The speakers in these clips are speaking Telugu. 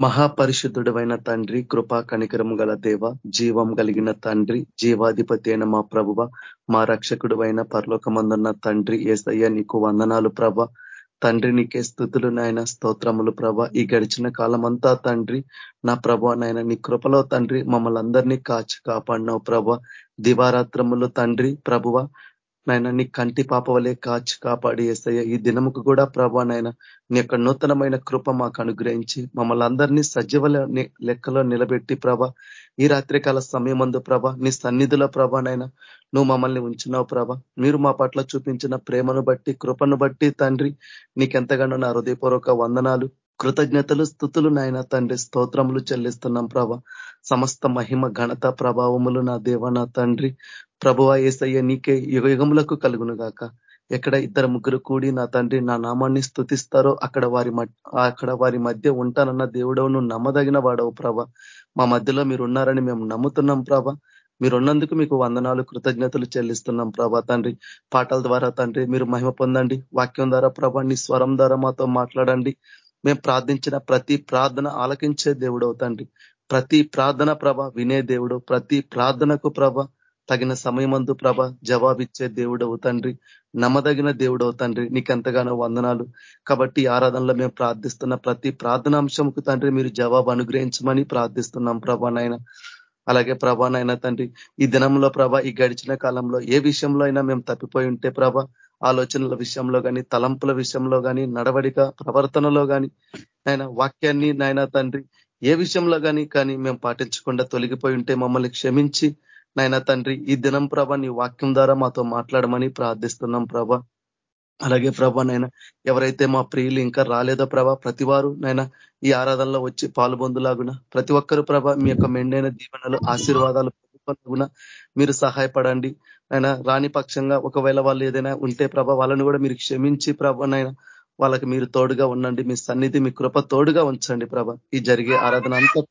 మహాపరిశుద్ధుడమైన తండ్రి కృపా కనికరము గల దేవ జీవం కలిగిన తండ్రి జీవాధిపతి అయిన మా ప్రభువ మా రక్షకుడు అయిన పరలోకమందున్న తండ్రి ఏసయ్య నీకు వందనాలు ప్రభ. తండ్రి నీకే స్థుతులు నాయన స్తోత్రములు ప్రభ. ఈ గడిచిన కాలమంతా తండ్రి నా ప్రభ నాయన నీ కృపలో తండ్రి మమ్మల్ని అందరినీ కాచి కాపాడినావు ప్రభ. దివారాత్రములు తండ్రి ప్రభువ నాయన నీ కంటి పాప వలె కాచి కాపాడి వేస్తాయ ఈ దినముకు కూడా ప్రభా నాయన నీ యొక్క నూతనమైన కృప మాకు అనుగ్రహించి మమ్మల్ని అందరినీ సజీవ లెక్కలో నిలబెట్టి ప్రభ ఈ రాత్రికాల అందు ప్రభ నీ సన్నిధుల ప్రభ నాయన నువ్వు మమ్మల్ని ఉంచినావు ప్రభ. మీరు మా పట్ల చూపించిన ప్రేమను బట్టి కృపను బట్టి తండ్రి నీకెంతగానో నా హృదయపూర్వక వందనాలు కృతజ్ఞతలు స్థుతులు నాయన తండ్రి స్తోత్రములు చెల్లిస్తున్నాం ప్రభ. సమస్త మహిమ ఘనత ప్రభావములు నా దేవ నా తండ్రి. ప్రభువ ఏసయ్య నీకే యుగములకు కలుగును గాక ఎక్కడ ఇద్దరు ముగ్గురు కూడి నా తండ్రి నా నామాన్ని స్థుతిస్తారో అక్కడ వారి అక్కడ వారి మధ్య ఉంటానన్న దేవుడవు నువ్వు నమ్మదగిన వాడవు ప్రభ. మా మధ్యలో మీరు ఉన్నారని మేము నమ్ముతున్నాం ప్రభ. మీరున్నందుకు మీకు వందనాలు కృతజ్ఞతలు చెల్లిస్తున్నాం ప్రభా తండ్రి. పాటల ద్వారా తండ్రి మీరు మహిమ పొందండి. వాక్యం ద్వారా ప్రభా నీ స్వరం ద్వారా మాతో మాట్లాడండి. మేము ప్రార్థించిన ప్రతి ప్రార్థన ఆలకించే దేవుడవు తండ్రి. ప్రతి ప్రార్థన ప్రభ వినే దేవుడు. ప్రతి ప్రార్థనకు ప్రభ తగిన సమయమందు ప్రభ జవాబిచ్చే దేవుడవు తండ్రి. నమ్మదగిన దేవుడవు తండ్రి. నీకెంతగానో వందనాలు. కాబట్టి ఆరాధనలో మేము ప్రార్థిస్తున్న ప్రతి ప్రార్థనాంశంకు తండ్రి మీరు జవాబు అనుగ్రహించమని ప్రార్థిస్తున్నాం ప్రభానైనా అలాగే ప్రభానైనా తండ్రి ఈ దినంలో ప్రభ ఈ గడిచిన కాలంలో ఏ విషయంలో అయినా మేము తప్పిపోయి ఉంటే ప్రభ ఆలోచనల విషయంలో కానీ తలంపుల విషయంలో కానీ నడవడిక ప్రవర్తనలో కానీ ఆయన వాక్యాన్ని నాయన తండ్రి ఏ విషయంలో కానీ కానీ మేము పాటించకుండా తొలగిపోయి ఉంటే మమ్మల్ని క్షమించి నాయన తండ్రి ఈ దినం ప్రభ నీ వాక్యం ద్వారా మాతో మాట్లాడమని ప్రార్థిస్తున్నాం ప్రభ. అలాగే ప్రభ నైనా ఎవరైతే మా ప్రియులు ఇంకా రాలేదో ప్రభ ప్రతివారు నైనా ఈ ఆరాధనలో వచ్చి పాలుబొందులాగున ప్రతి ఒక్కరు ప్రభ మీ యొక్క మెండైన దీవెనలు ఆశీర్వాదాలు మీరు సహాయపడండి. ఆయన రాని పక్షంగా ఒకవేళ వాళ్ళు ఏదైనా ఉంటే ప్రభ వాళ్ళని కూడా మీరు క్షమించి ప్రభ నైనా వాళ్ళకి మీరు తోడుగా ఉండండి మీ సన్నిధి మీ కృప తోడుగా ఉంచండి ప్రభ. ఈ జరిగే ఆరాధన అంతా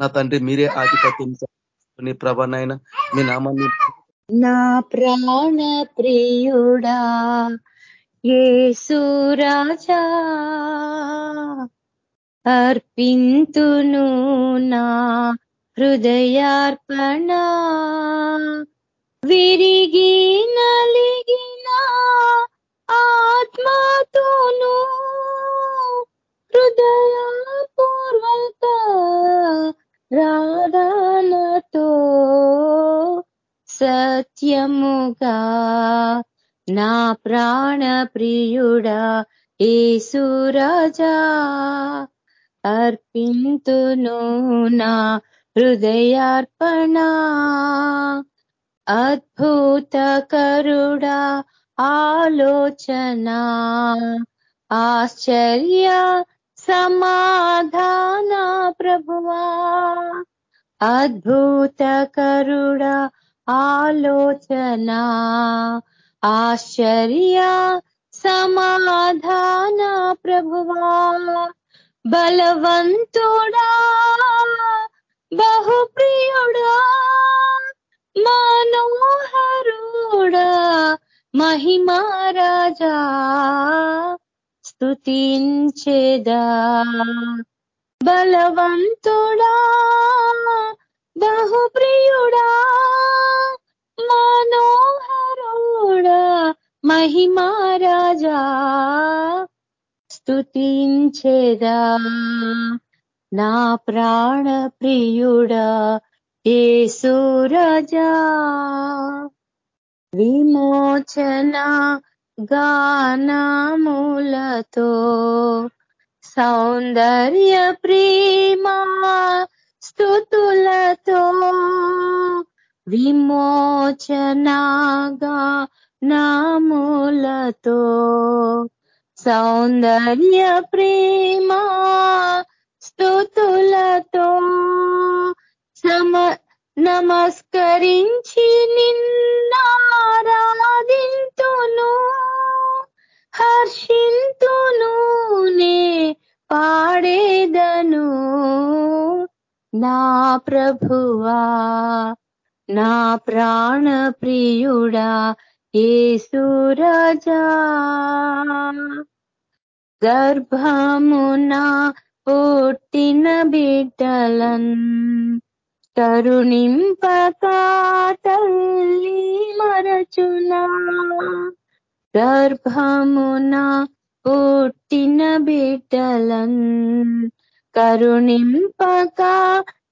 నా తండ్రి మీరే ఆధిపత్యం నీ ప్రభనైనా మీ నామాన్ని నా ప్రాణ ప్రియుడా ఏసురాజా అర్పింతును నా హృదయార్పణ. విరిగి నలిగిన ఆత్మతోను హృదయపూర్వక రాధానతో సత్యముగా నా ప్రాణ ప్రియుడా ఏసురాజా అర్పింతును నా హృదయార్పణ. అద్భుత కరుడా ఆలోచన ఆశ్చర్య సమాధాన ప్రభువా. అద్భుత కరుడ ఆలోచన. ఆశ్చర్య సమాధాన ప్రభువా. బలవంతుడా బహుప్రియుడా మనోహరుడా మహిమారాజా స్థుతించేదా? బలవంతుడా బహుప్రియుడా మనోహరుడా మహిమారాజా స్థుతించేదా? నా ప్రాణ ప్రియుడా ఏసురజా విమోచన గానములతో సౌందర్య ప్రేమా స్థుతులతో విమోచనాగా నాములతో సౌందర్య ప్రేమా స్థుతులతో సమ నమస్కరించి నిన్నారాధింతును. హర్షింతును నే పాడేదను. నా ప్రభువా నా ప్రాణ ప్రియుడా ఏసురాజా గర్భమునా పుట్టిన బిడ్డలన్ కరుణింపక తల్లి మరచునా. గర్భమున పుట్టిన బిడ్డలన్ కరుణింపక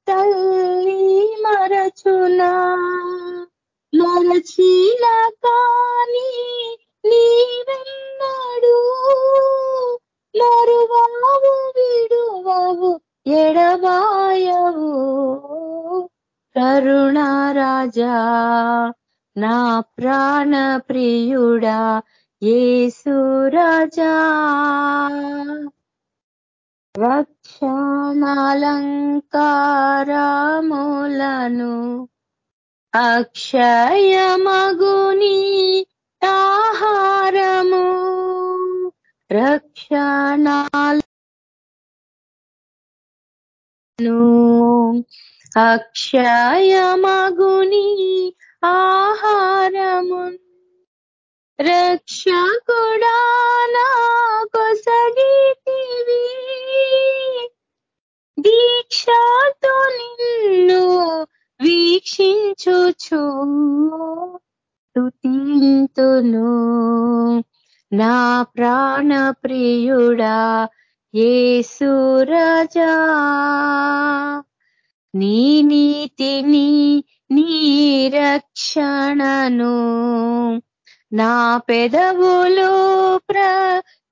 తల్లి మరచునా. మరచిన కానీ నీవెన్నడు మరువావు విడువవు ఎడబాయవు. కరుణారాజా నా ప్రాణ ప్రియుడా ఏసురాజా రక్షణాలంకారములను అక్షయమగుని ఆహారము రక్షణాలను అక్షయమగుని ఆహారము రక్షకుడా నా కొసగితివి దీక్షతో నిన్ను వీక్షించుచు స్తుతింతును నా ప్రాణ ప్రియుడా ఏసురజా నీ నీతిని నీ రక్షణను నా పెదవులు ప్రకటించును.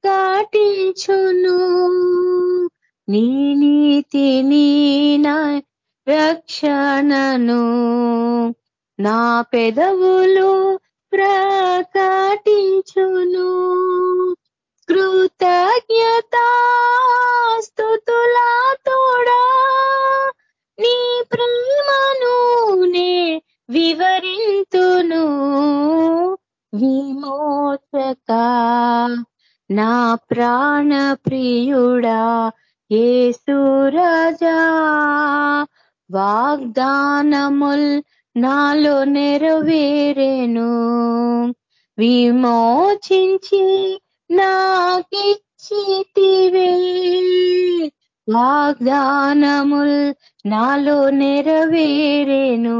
నీ నీతిని నా రక్షణను నా పెదవులు ప్రకాటించును. కృతజ్ఞత వివరింతును. విమోచక నా ప్రాణ ప్రియుడా ఏసురజా వాగ్దానముల్ నాలో నెరవేరేను. విమోచించి నాకిచ్చితివే. వాగ్దానముల్ నాలో నెరవేరేను.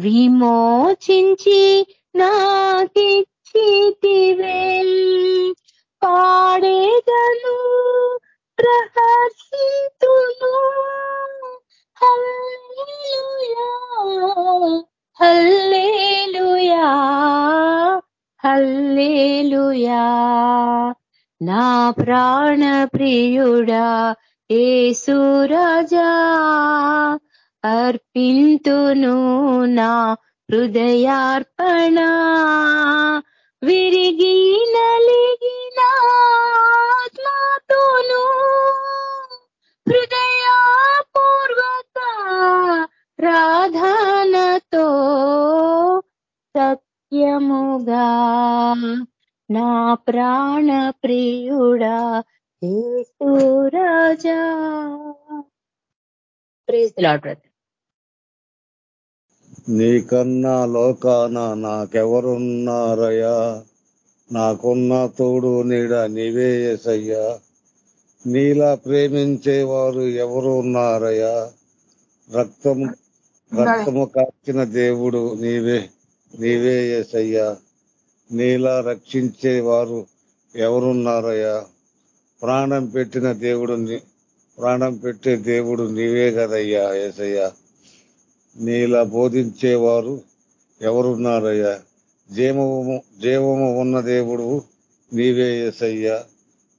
విమోచించి నాకిచ్చితివే పాడేదను ప్రహర్షితును. Hallelujah hallelujah hallelujah. నా ప్రాణ ప్రియుడా ఏసురాజా అర్పింతును నా హృదయార్పణ. విరిగి నలిగిన ఆత్మతోను ప్రాణ ప్రియుడా ఏసురాజా ప్రేజ్ లాడ్ బ్రదర్ నీకన్నా లోకాన నాకెవరున్నారయ్యా? నాకున్న తోడు నీడ నీవే ఎసయ్యా నీలా ప్రేమించేవారు ఎవరు ఉన్నారయ్యా రక్తము రక్తము కాచిన దేవుడు నీవే నీవే ఎసయ్యా నీలా రక్షించేవారు ఎవరున్నారయ్యా? ప్రాణం పెట్టిన దేవుడు ప్రాణం పెట్టే దేవుడు నీవే కదయ్యా ఏసయ్యా. నీలా బోధించేవారు ఎవరున్నారయ్యా? జీవము జీవము ఉన్న దేవుడు నీవే ఏసయ్యా.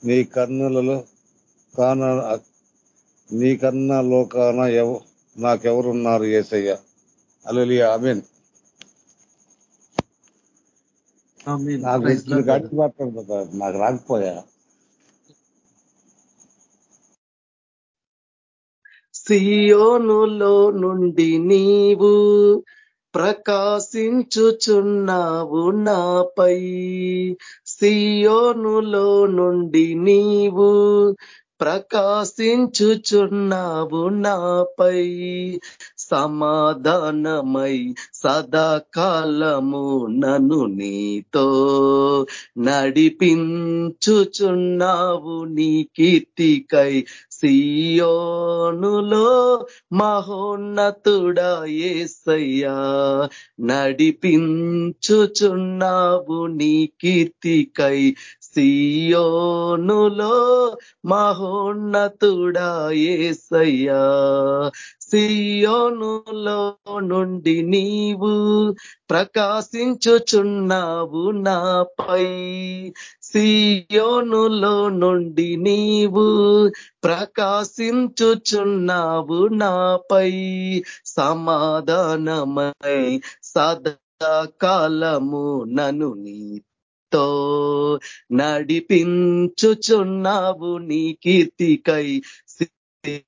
నీ కన్నులలో కాన నీ కన్నా లోకాన ఎవ నాకెవరున్నారు ఏసయ్యా? అలలి ఆమెన్. నాకు రాకపోయా? సియోనులో నుండి నీవు ప్రకాశించుచున్నావు నాపై. సియోనులో నుండి నీవు ప్రకాశించుచున్నావు నాపై. సమాధానమై సదాకాలము నన్ను నీతో నడిపించుచున్నావు నీ కీర్తికై. సియోనులో మహోన్నతుడా ఏసయ్యా నడిపించుచున్నావు నీ కీర్తికై. సియోనులో మహోన్నతుడా ఏసయ్యా. సియోనులో నుండి నీవు ప్రకాశించుచున్నావు నాపై. సియోనులో నుండి నీవు ప్రకాశించుచున్నావు నాపై. సమాధానమై సదాకాలము నను నీ నీతో నడిపించుచున్నావు నీ కీర్తికై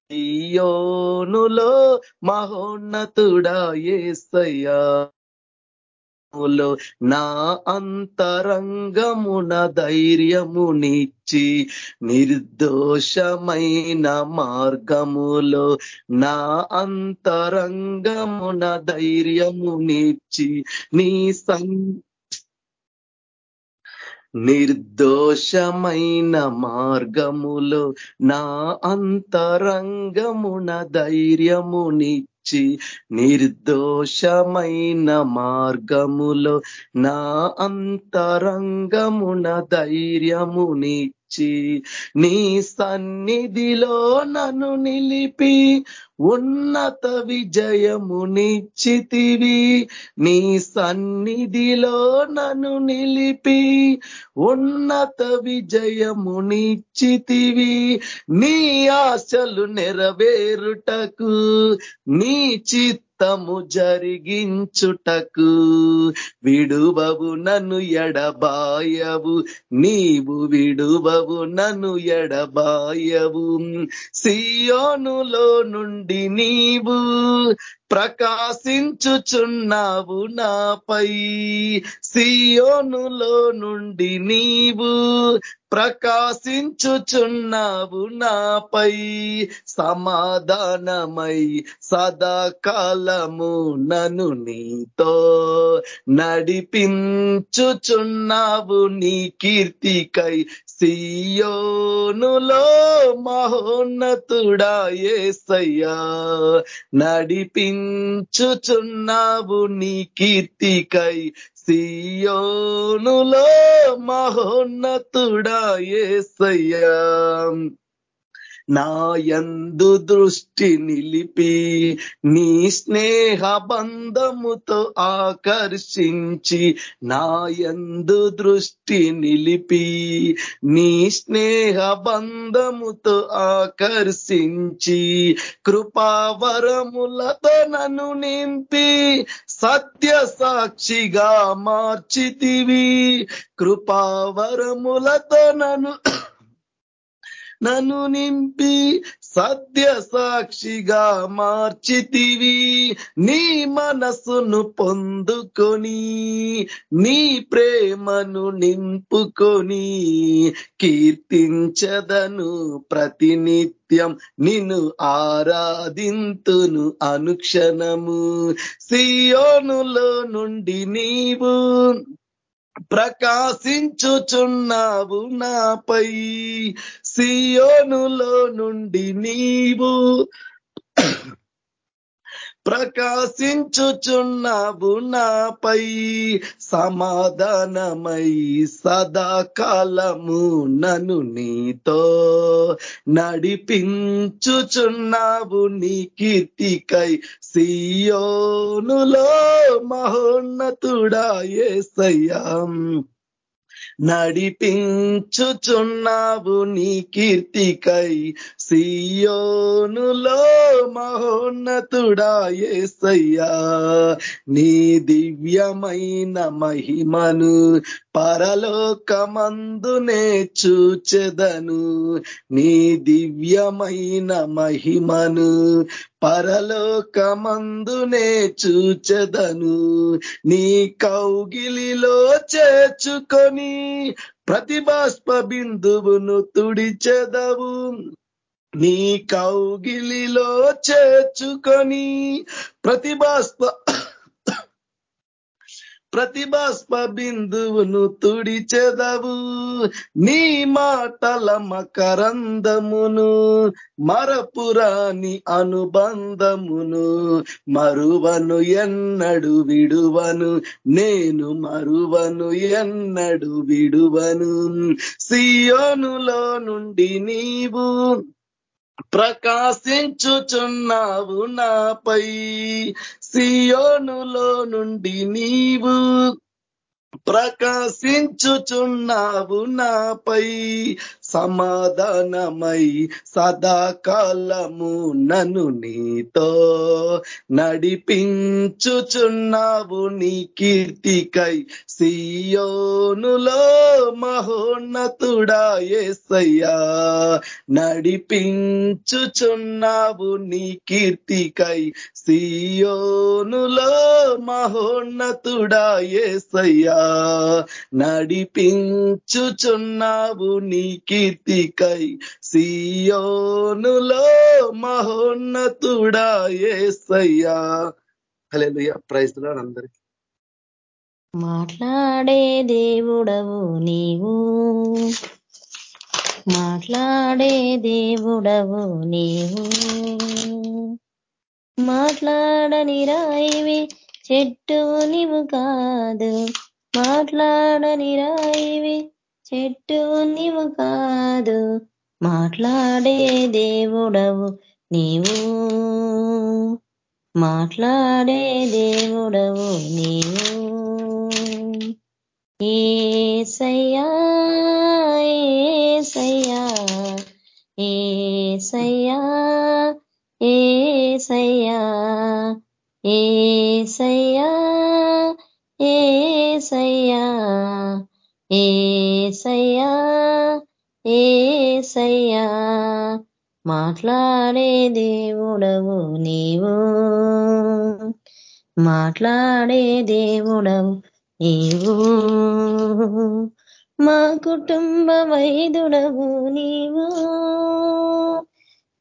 సియోనులో మహోన్నతుడా ఏసయ్యా నా అంతరంగమున ధైర్యమునిచ్చి నిర్దోషమైన మార్గములో నా అంతరంగమున ధైర్యమునిచ్చి నీ సం నిర్దోషమైన మార్గములో నా అంతరంగమున ధైర్యమునిచ్చి నిర్దోషమైన మార్గములో నా అంతరంగమున ధైర్యమునిచ్చి నీ సన్నిధిలో నన్ను నిలిపి ఉన్నత విజయమునిచ్చితివి. నీ సన్నిధిలో నన్ను నిలిపి ఉన్నత విజయమునిచ్చితివి. నీ ఆశలు నెరవేరుటకు నీ చిత్ చిత్తము జరిగించుటకు విడువవు నన్ను ఎడబాయవు. నీవు విడువవు నన్ను ఎడబాయవు. సియోనులో నుండి నీవు ప్రకాశించుచున్నావు నాపై. సియోనులో నుండి నీవు ప్రకాశించుచున్నావు నాపై. సమాధానమై సదాకాలము నను నీతో నడిపించుచున్నావు నీ కీర్తికై. సియోనులో మహోన్నతుడా ఏసయ్యా నడిపించుచున్నావు నీ కీర్తికై. సియోనులో మహోన్నతుడా ఏసయ్యా. నా యందు దృష్టి నిలిపి నీ స్నేహ బంధముతో ఆకర్షించి నా యందు దృష్టి నిలిపి నీ స్నేహ బంధముతో ఆకర్షించి కృపావరములతో నన్ను నింపి సత్య సాక్షిగా మార్చితివి కృపావరములతో నన్ను నన్ను నింపి సత్య సాక్షిగా మార్చితివి. నీ మనసును పొందుకొని నీ ప్రేమను నింపుకొని కీర్తించదను ప్రతినిత్యం. నిన్ను ఆరాధింతును అనుక్షణము. సియోనులో నుండి నీవు ప్రకాశించుచున్నావు నాపై. సియోనులో నుండి నీవు ప్రకాశించుచున్నావు నాపై సమాధానమై సదాకాలము నను నీతో నడిపించుచున్నావు నీ కీర్తికై సియోనులో మహోన్నతుడా ఏసయ్యాం. నడిపించుచున్నావు నీ కీర్తికై. సియోనులో మహోన్నతుడా ఏసయ్యా. నీ దివ్యమైన మహిమను పరలోకమందునే చూచెదను. నీ దివ్యమైన మహిమను పరలోకమందునే చూచెదను. నీ కౌగిలిలో చేర్చుకొని ప్రతిభాస్ప బిందువును తుడిచెదవు. నీ కౌగిలిలో చేర్చుకొని ప్రతిభాస్ప ప్రతిభాస్ప బిందువును తుడిచెదవు. నీ మాటల మకరందమును మరపురాని అనుబంధమును మరువను ఎన్నడు విడువను నేను మరువను ఎన్నడు విడువను. సియోనులో నుండి నీవు ప్రకాశించుచున్నావు నాపై సియోనులో నుండి నీవు ప్రకాశించుచున్నావు నాపై సమాధానమై సదాకాలము నన్ను నీతో నడిపించుచున్నావు నీ కీర్తికై సియోనులో మహోన్నతుడా ఏసయ్యా. నడిపించుచున్నావు నీ కీర్తికై. సియోనులో మహోన్నతుడా ఏసయ్యా. నడిపించుచున్నావు నీ కీర్తికై. సియోనులో మహోన్నతుడా ఏసయ్యా. హల్లెలూయా. ప్రైజ్లో లార్డ్ అందరికి. మాట్లాడే దేవుడవు నీవు. మాట్లాడే దేవుడవు నీవు. మాట్లాడని రాయివి చెట్టు నీవు కాదు. మాట్లాడని రాయివి చెట్టు నీవు కాదు. మాట్లాడే దేవుడవు నీవు. మాట్లాడే దేవుడవు నీవు. ఏసయ్యా ఏసయ్యా ఏసయ్యా ఏసయ్యా ఏసయ్యా ఏసయ్యా ఏసయ్యా ఏసయ్యా. మాట్లాడే దేవుడవు నీవు. మాట్లాడే దేవుడవు నీవు మా కుటుంబ వైదుడవు నీవు.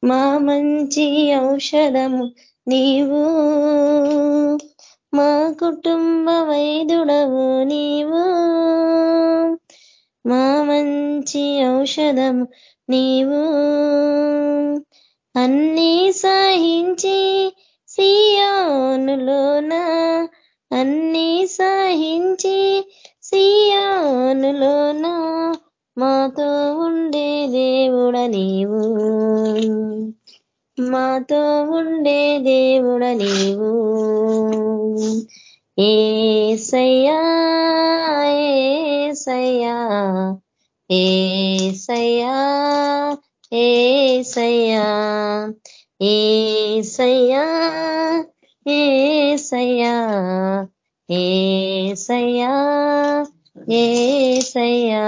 మా మంచి ఔషధము నీవు. మా కుటుంబ వైదుడవు నీవు. మా మంచి ఔషధము నీవు. అన్నీ సహించి సియోనులోన అన్నీ సహించి సియానులోన మాతో ఉండే దేవుడ నీవు. మాతో ఉండే దేవుడ నీవు. ఏ సయ్యా ఏ సయ్యా ఏ సయ్యా ఏ సయ్యా ఏ సయ్యా ఏసయ్యా ఏసయ్యా ఏసయ్యా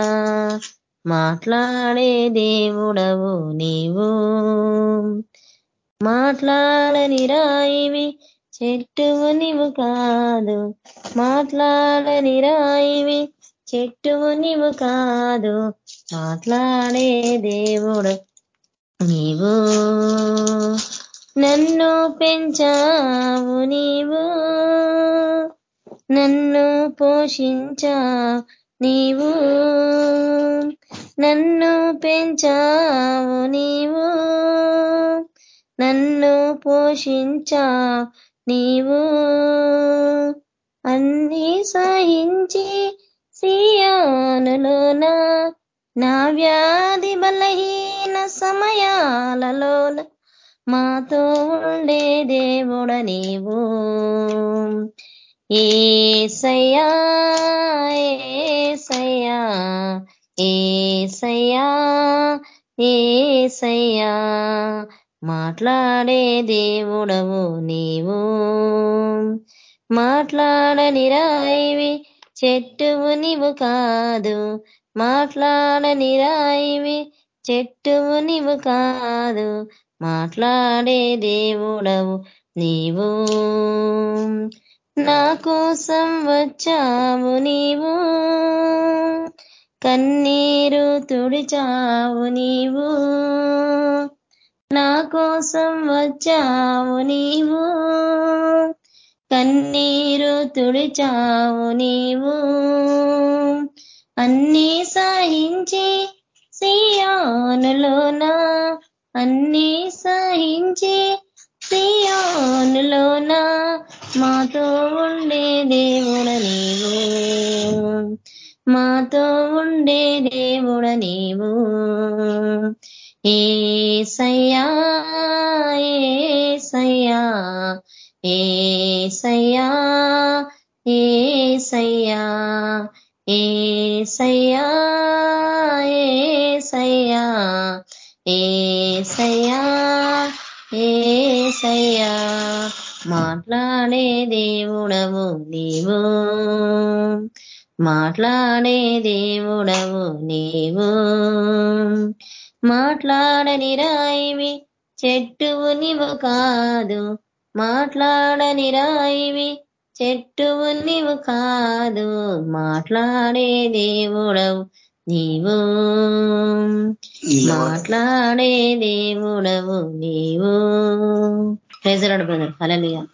మాట్లాడే దేవుడవు నీవు. మాట్లాడని రాయివి చెట్టువు నీవు కాదు. మాట్లాడని రాయివి చెట్టువు నీవు కాదు. మాట్లాడే దేవుడు నీవు. నన్ను పెంచావు నీవు. నన్ను పోషించా నీవు. నన్ను పెంచావు నీవు. నన్ను పోషించా నీవు. అన్ని సహించి సియానులోనా నా వ్యాధి బలహీన సమయాలలోన మాతో ఉండే దేవుడ నీవు. ఏసయ్యా ఏసయ్యా ఏసయ్యా ఏసయ్యా మాట్లాడే దేవుడవు నీవు. మాట్లాడని రాయివి చెట్టువు నీవు కాదు. మాట్లాడని రాయివి చెట్టువు నీవు కాదు. మాట్లాడే దేవుడవు నీవు. నా కోసం వచ్చావు నీవు. కన్నీరు తుడిచావు నీవు. నా కోసం వచ్చావు నీవు. కన్నీరు తుడిచావు నీవు. అన్నీ సాయించి సియానులోన అన్నీ సహించి సియానులోన? మాతో ఉండే దేవుడ నీవు. మాతో ఉండే దేవుడ నీవు. ఏ సయ్యా ఏ సయ్యా ఏ సయ్యా ఏ సయ్యా ఏ సయ్యా ఏ సయ్యా ఏ ఏసయ్యా మాట్లాడే దేవుడవు నీవు. మాట్లాడే దేవుడవు నీవు. మాట్లాడని రాయివి చెట్టువు నీవు కాదు. మాట్లాడని రాయివి చెట్టువు నీవు కాదు. మాట్లాడే దేవుడవు నీవు మాట్లాడే దేవుడవు నీవు. ప్రెజరాడు బ్రదర్ హలలియా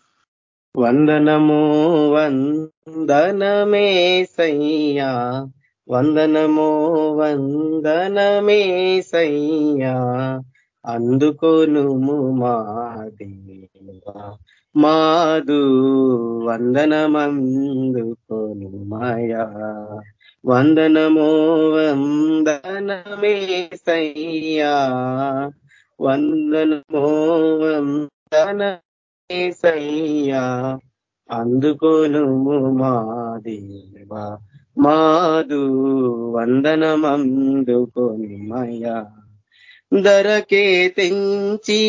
వందనము వందనమే సయ్యా. వందనము వందనమే సయ్యా. అందుకోనుము మా దేవా. మాదు వందనమందుకోను మాయా వందనమో వందనమే సయ్యా వందనమో వందనమే సయ్యా అందుకోను మా దేవా మాదు వందనమందుకొని మయా ధరకే తెంచి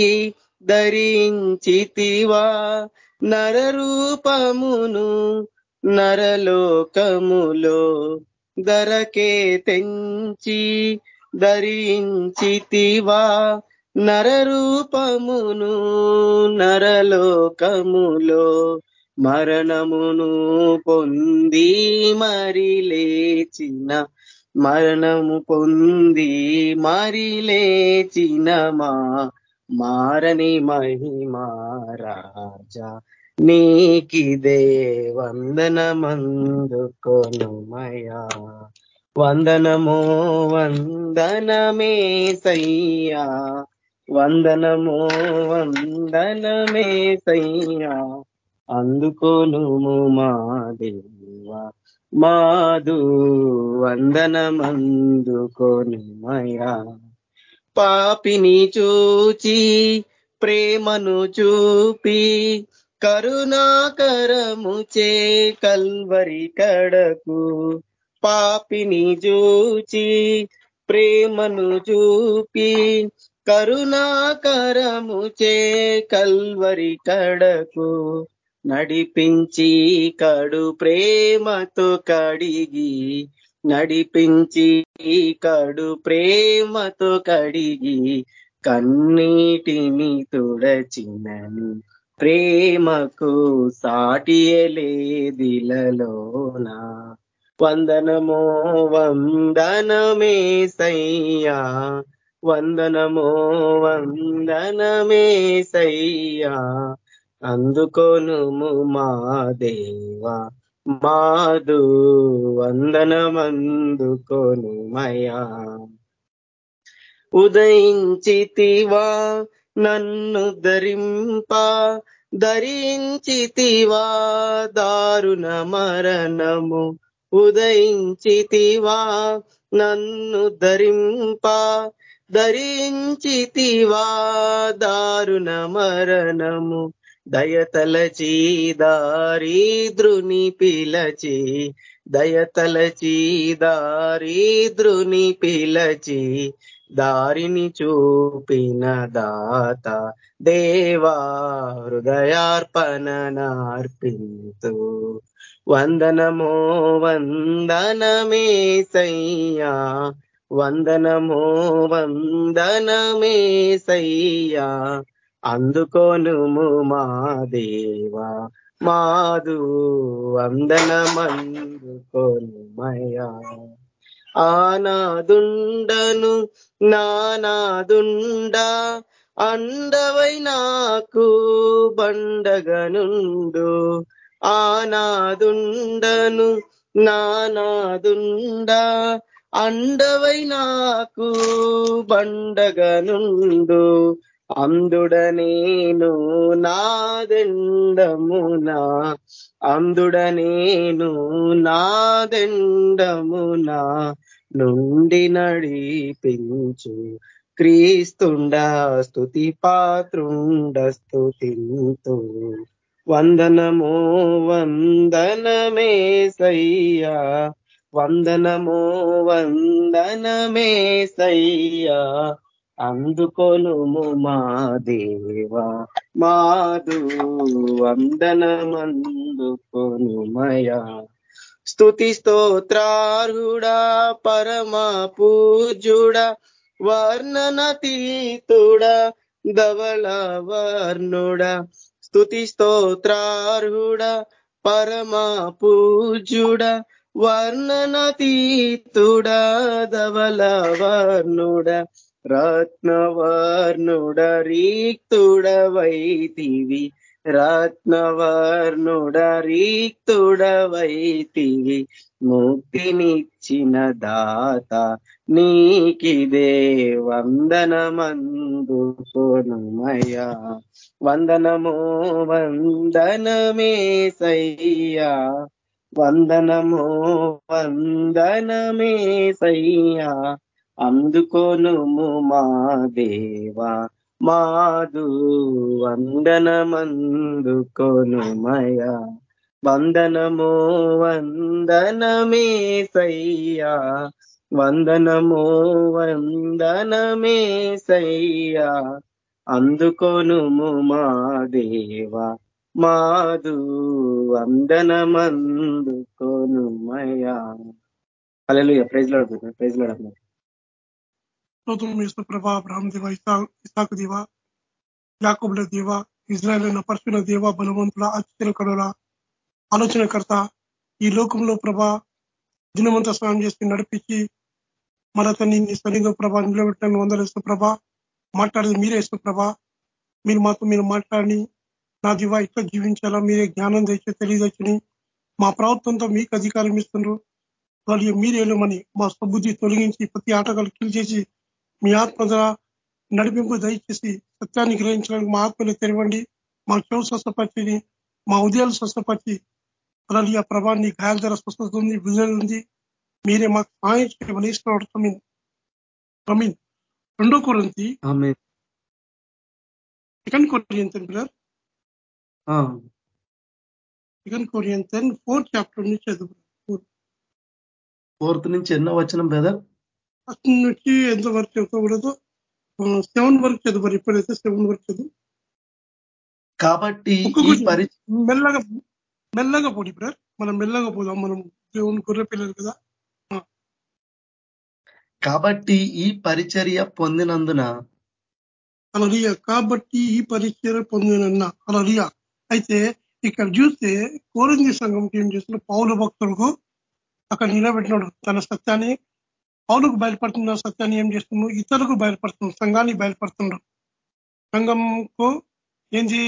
ధరించితివా నరరూపమును నరలోకములో ధరకే తెంచి ధరించితివా నరరూపమును నరలోకములో మరణమును పొంది మరి లేచిన మరణము పొంది మరి లేచిన మా మారని మహిమారాజా నీకిదే వందనమందుకొనుమయా. వందనమో వందనమే సయ్యా వందనమో వందనమే సయ్యా అందుకోనుము మా దేవా మాదు వందనమందుకొనుమయా. పాపిని చూచి ప్రేమను చూపి కరుణాకరము చే కల్వరి కడకు పాపిని చూచి ప్రేమను చూపి కరుణాకరము చే కల్వరి కడకు నడిపించి కడు ప్రేమతో కడిగి నడిపించి కడు ప్రేమతో కడిగి కన్నీటిని తుడచినని ప్రేమకు సాటియలేదిలలోన వందనమో వందనమే సయ్యా వందనమో వందనమే సయ్యా అందుకోను మా దేవా మాదు వందనమందుకోను మయా ఉదయించితివా నన్ను ధరింప ధరించితివా దారుణ మరణము. ఉదయించితివా నన్ను ధరింప ధరించితివా దారుణ మరణము. దయతలచి దారిద్రుని పిలచి దయతలచి దారిద్రుని పిలచి దారిని చూపిన దాత దేవా హృదయార్పణ నార్పింతు వందనమో వందనమే సయ్యా వందనమో వందనమే సయ్యా. అందుకోనుము మా దేవా మాదు వందనమందుకోనుమయా ఆనాదుండను నానాదుండా అండవై నాకు బండగనుండు. ఆనాదుండను నానాదుండా అండవై నాకు బండగనుండు. అందుడ నేను నాదెండమునా అందుడ నేను నాదెండమునా నుండి నడిపించు క్రీస్తుండ స్థుతి పాత్రుండ స్థుతింతు వందనమో వందనమే సయ్యా వందనమో వందనమే సయ్యా అందుకొనుము మా దేవా మాదు వందనమందుకొనుమయా. స్తుతి స్తోత్రార్హుడా పరమ పూజుడా వర్ణనతీతుడా ధవళ వర్ణుడా స్తుతి స్తోత్రార్హుడా పరమ పూజుడా వర్ణనతీతుడా ధవళ వర్ణుడా రత్నవర్ణుడరీక్తుడవైతివి. రత్నవర్ణుడరీక్తుడవైతివి. ముక్తినిచ్చిన దాత నీకిదే వందనమందు కొనుమయా వందనమో వందనమేసయ్యా వందనమో వందనమే అందుకోనుము మా దేవా మాదు వందనమందుకొనుమయా. వందనమో వందనమే సయ్యా వందనమో వందనమే సయ్యా అందుకొనుము మా దేవా మాదు వందనమందుకొనుమయా. అలలు ప్రైజ్ లాడు ప్రైజ్ లాడు స్తోత్రం వేసిన ప్రభా అబ్రహం దేవ ఇసాకు దేవ యాకుబుల దేవ ఇజ్రాయల్ నపర్చిన దేవ బలవంతుల ఆశ్చర్యకరుల ఆలోచనకర్త ఈ లోకంలో ప్రభా దినమంతా స్నానం చేసి నడిపించి మరతని నీ సరిగా ప్రభా నిలబెట్టని వందలేసిన ప్రభా మాట్లాడేది మీరే ఇస్తున్న ప్రభా మీరు మాతో మీరు మాట్లాడి నా దివా ఇట్లా జీవించాలా మీరే జ్ఞానం తెచ్చి తెలియదచ్చని మా ప్రభుత్వంతో మీకు అధికారం ఇస్తున్నారు. వాళ్ళు మీరేమని మా సబుద్ధి తొలగించి ప్రతి ఆటగాళ్ళు కిల్ చేసి మీ ఆత్మ నడిపింపు దయచేసి సత్యాన్ని గ్రహించడానికి మా ఆత్మలు తెరవండి. మా చెవు స్వస్థపరిచి మా ఉదయాలు స్వస్థపరిచి అలాగే ఆ ప్రభాన్ని గాయాల ధర స్వస్థత ఉంది ఉంది. మీరే మాకు సహాయం చేయమని ఇష్టం రెండో కొరంతి. Second Corinthians brother. Second Corinthians fourth chapter నుంచి చదువు ఫోర్త్ నుంచి ఎన్నో వచ్చిన బ్రదర్? ఫస్ట్ నుంచి ఎంత వరకు చదవకూడదు సెవెన్ వరకు చదువు ఇప్పుడైతే సెవెన్ వరకు చదువు. కాబట్టి మెల్లగా మెల్లగా పోటీ బ్రదర్. మనం మెల్లగా పోదాం. మనం దేవుని గొర్రె పిల్లలు కదా. కాబట్టి ఈ పరిచర్య పొందినందున అలలియ. కాబట్టి ఈ పరిచర్య పొందినన్న అలలియ. అయితే ఇక్కడ చూస్తే కోరంజి సంఘంకి ఏం చేస్తున్న పౌల భక్తులకు అక్కడ నిలబెట్టినాడు తన సత్యాన్ని. పౌలకు బయలుపడుతున్న సత్యాన్ని ఏం చేస్తున్నాడు ఇతరులకు బయలుపడుతున్నాడు సంఘాన్ని బయలుపడుతున్నాడు సంఘంకు ఏంది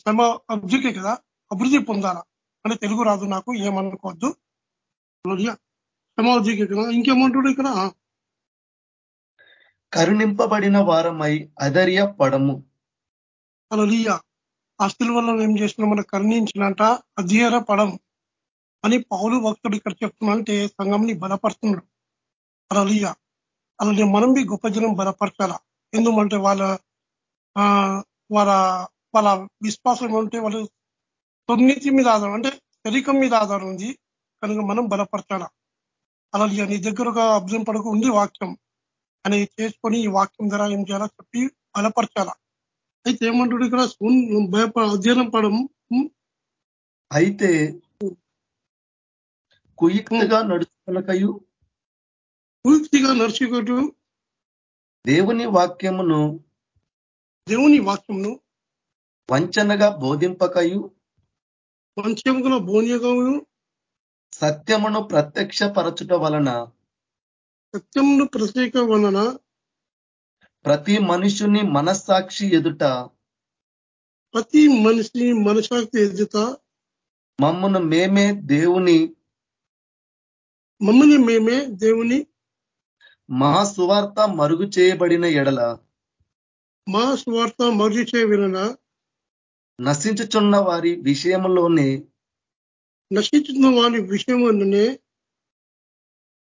శ్రమ అభివృద్ధి కదా అభివృద్ధి పొందాలా? అంటే తెలుగు రాదు నాకు ఏమనుకోవద్దు. శ్రమ అభివృద్ధి కదా ఇంకేమంటాడు ఇక్కడ? కరుణింపబడిన వారమై అధర్య పడము అలలియ. ఆస్తుల వల్ల ఏం చేసినా మనం కరుణించినట అధీర పడం అని పౌలు భక్తుడు ఇక్కడ చెప్తున్నా అంటే సంఘంని బలపరుస్తున్నాడు అలలియ. అలాగే మనం బి గొప్ప జనం బలపరచాల? ఎందుకంటే వాళ్ళ వాళ్ళ వాళ్ళ విశ్వాసం ఏమంటే వాళ్ళు దుర్నీతి మీద ఆధారం అంటే శరీరం మీద ఆధారం ఉంది. కనుక మనం బలపరచాల? అలలియ నీ దగ్గర ఒక అబ్జం పడకు ఉంది వాక్యం. అని చేసుకొని ఈ వాక్యం ద్వారా ఏం చేయాలా? చెప్పి బలపరచాల? అయితే ఏమంటాడు ఇక్కడ? భయపడ అధ్యయనం పడం అయితే కుయుక్తిగా నడుచుకునకయు కుయుక్తిగా నడుచుకోటు దేవుని వాక్యమును దేవుని వాక్యమును వంచనగా బోధింపకయు వంచముగా బోధింపకయు సత్యమును ప్రత్యక్ష పరచుట వలన సత్యమును ప్రత్యేక వలన ప్రతి మనుషుని మనస్సాక్షి ఎదుట ప్రతి మనిషి మనసాక్షి ఎదుట మమ్మను మేమే దేవుని మమ్మల్ని మేమే దేవుని మా సువార్త మరుగు చేయబడిన ఎడల మా స్వార్థ మరుగు చేయవిన నశించుచున్న వారి విషయంలోనే నశించుతున్న వారి విషయంలోనే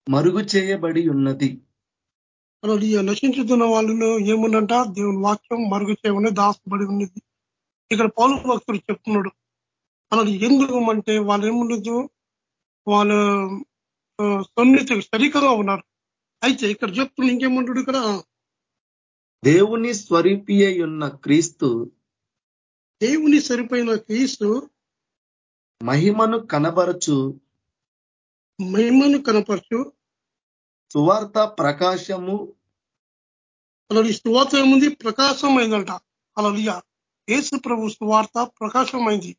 మరుగు చేయబడి ఉన్నది. అలా నశించుతున్న వాళ్ళలో ఏముందంట? దేవుని వాక్యం మరుగు చేయమని దాచబడి ఉన్నది. ఇక్కడ పౌరు భక్తుడు చెప్తున్నాడు అలా ఎందుకు? అంటే వాళ్ళు ఏముండదు వాళ్ళ సన్నిధి సరికగా ఉన్నారు. అయితే ఇక్కడ చెప్తున్న ఇంకేమంటాడు ఇక్కడ? దేవుని స్వరూపి ఉన్న క్రీస్తు దేవుని సరిపోయిన క్రీస్తు మహిమను కనబరచు మహిమను కనపరచు. సువార్త ప్రకాశము అలా సువార్త ఏముంది? ప్రకాశమైందంట. అలా యేసు ప్రభు సువార్త ప్రకాశమైంది.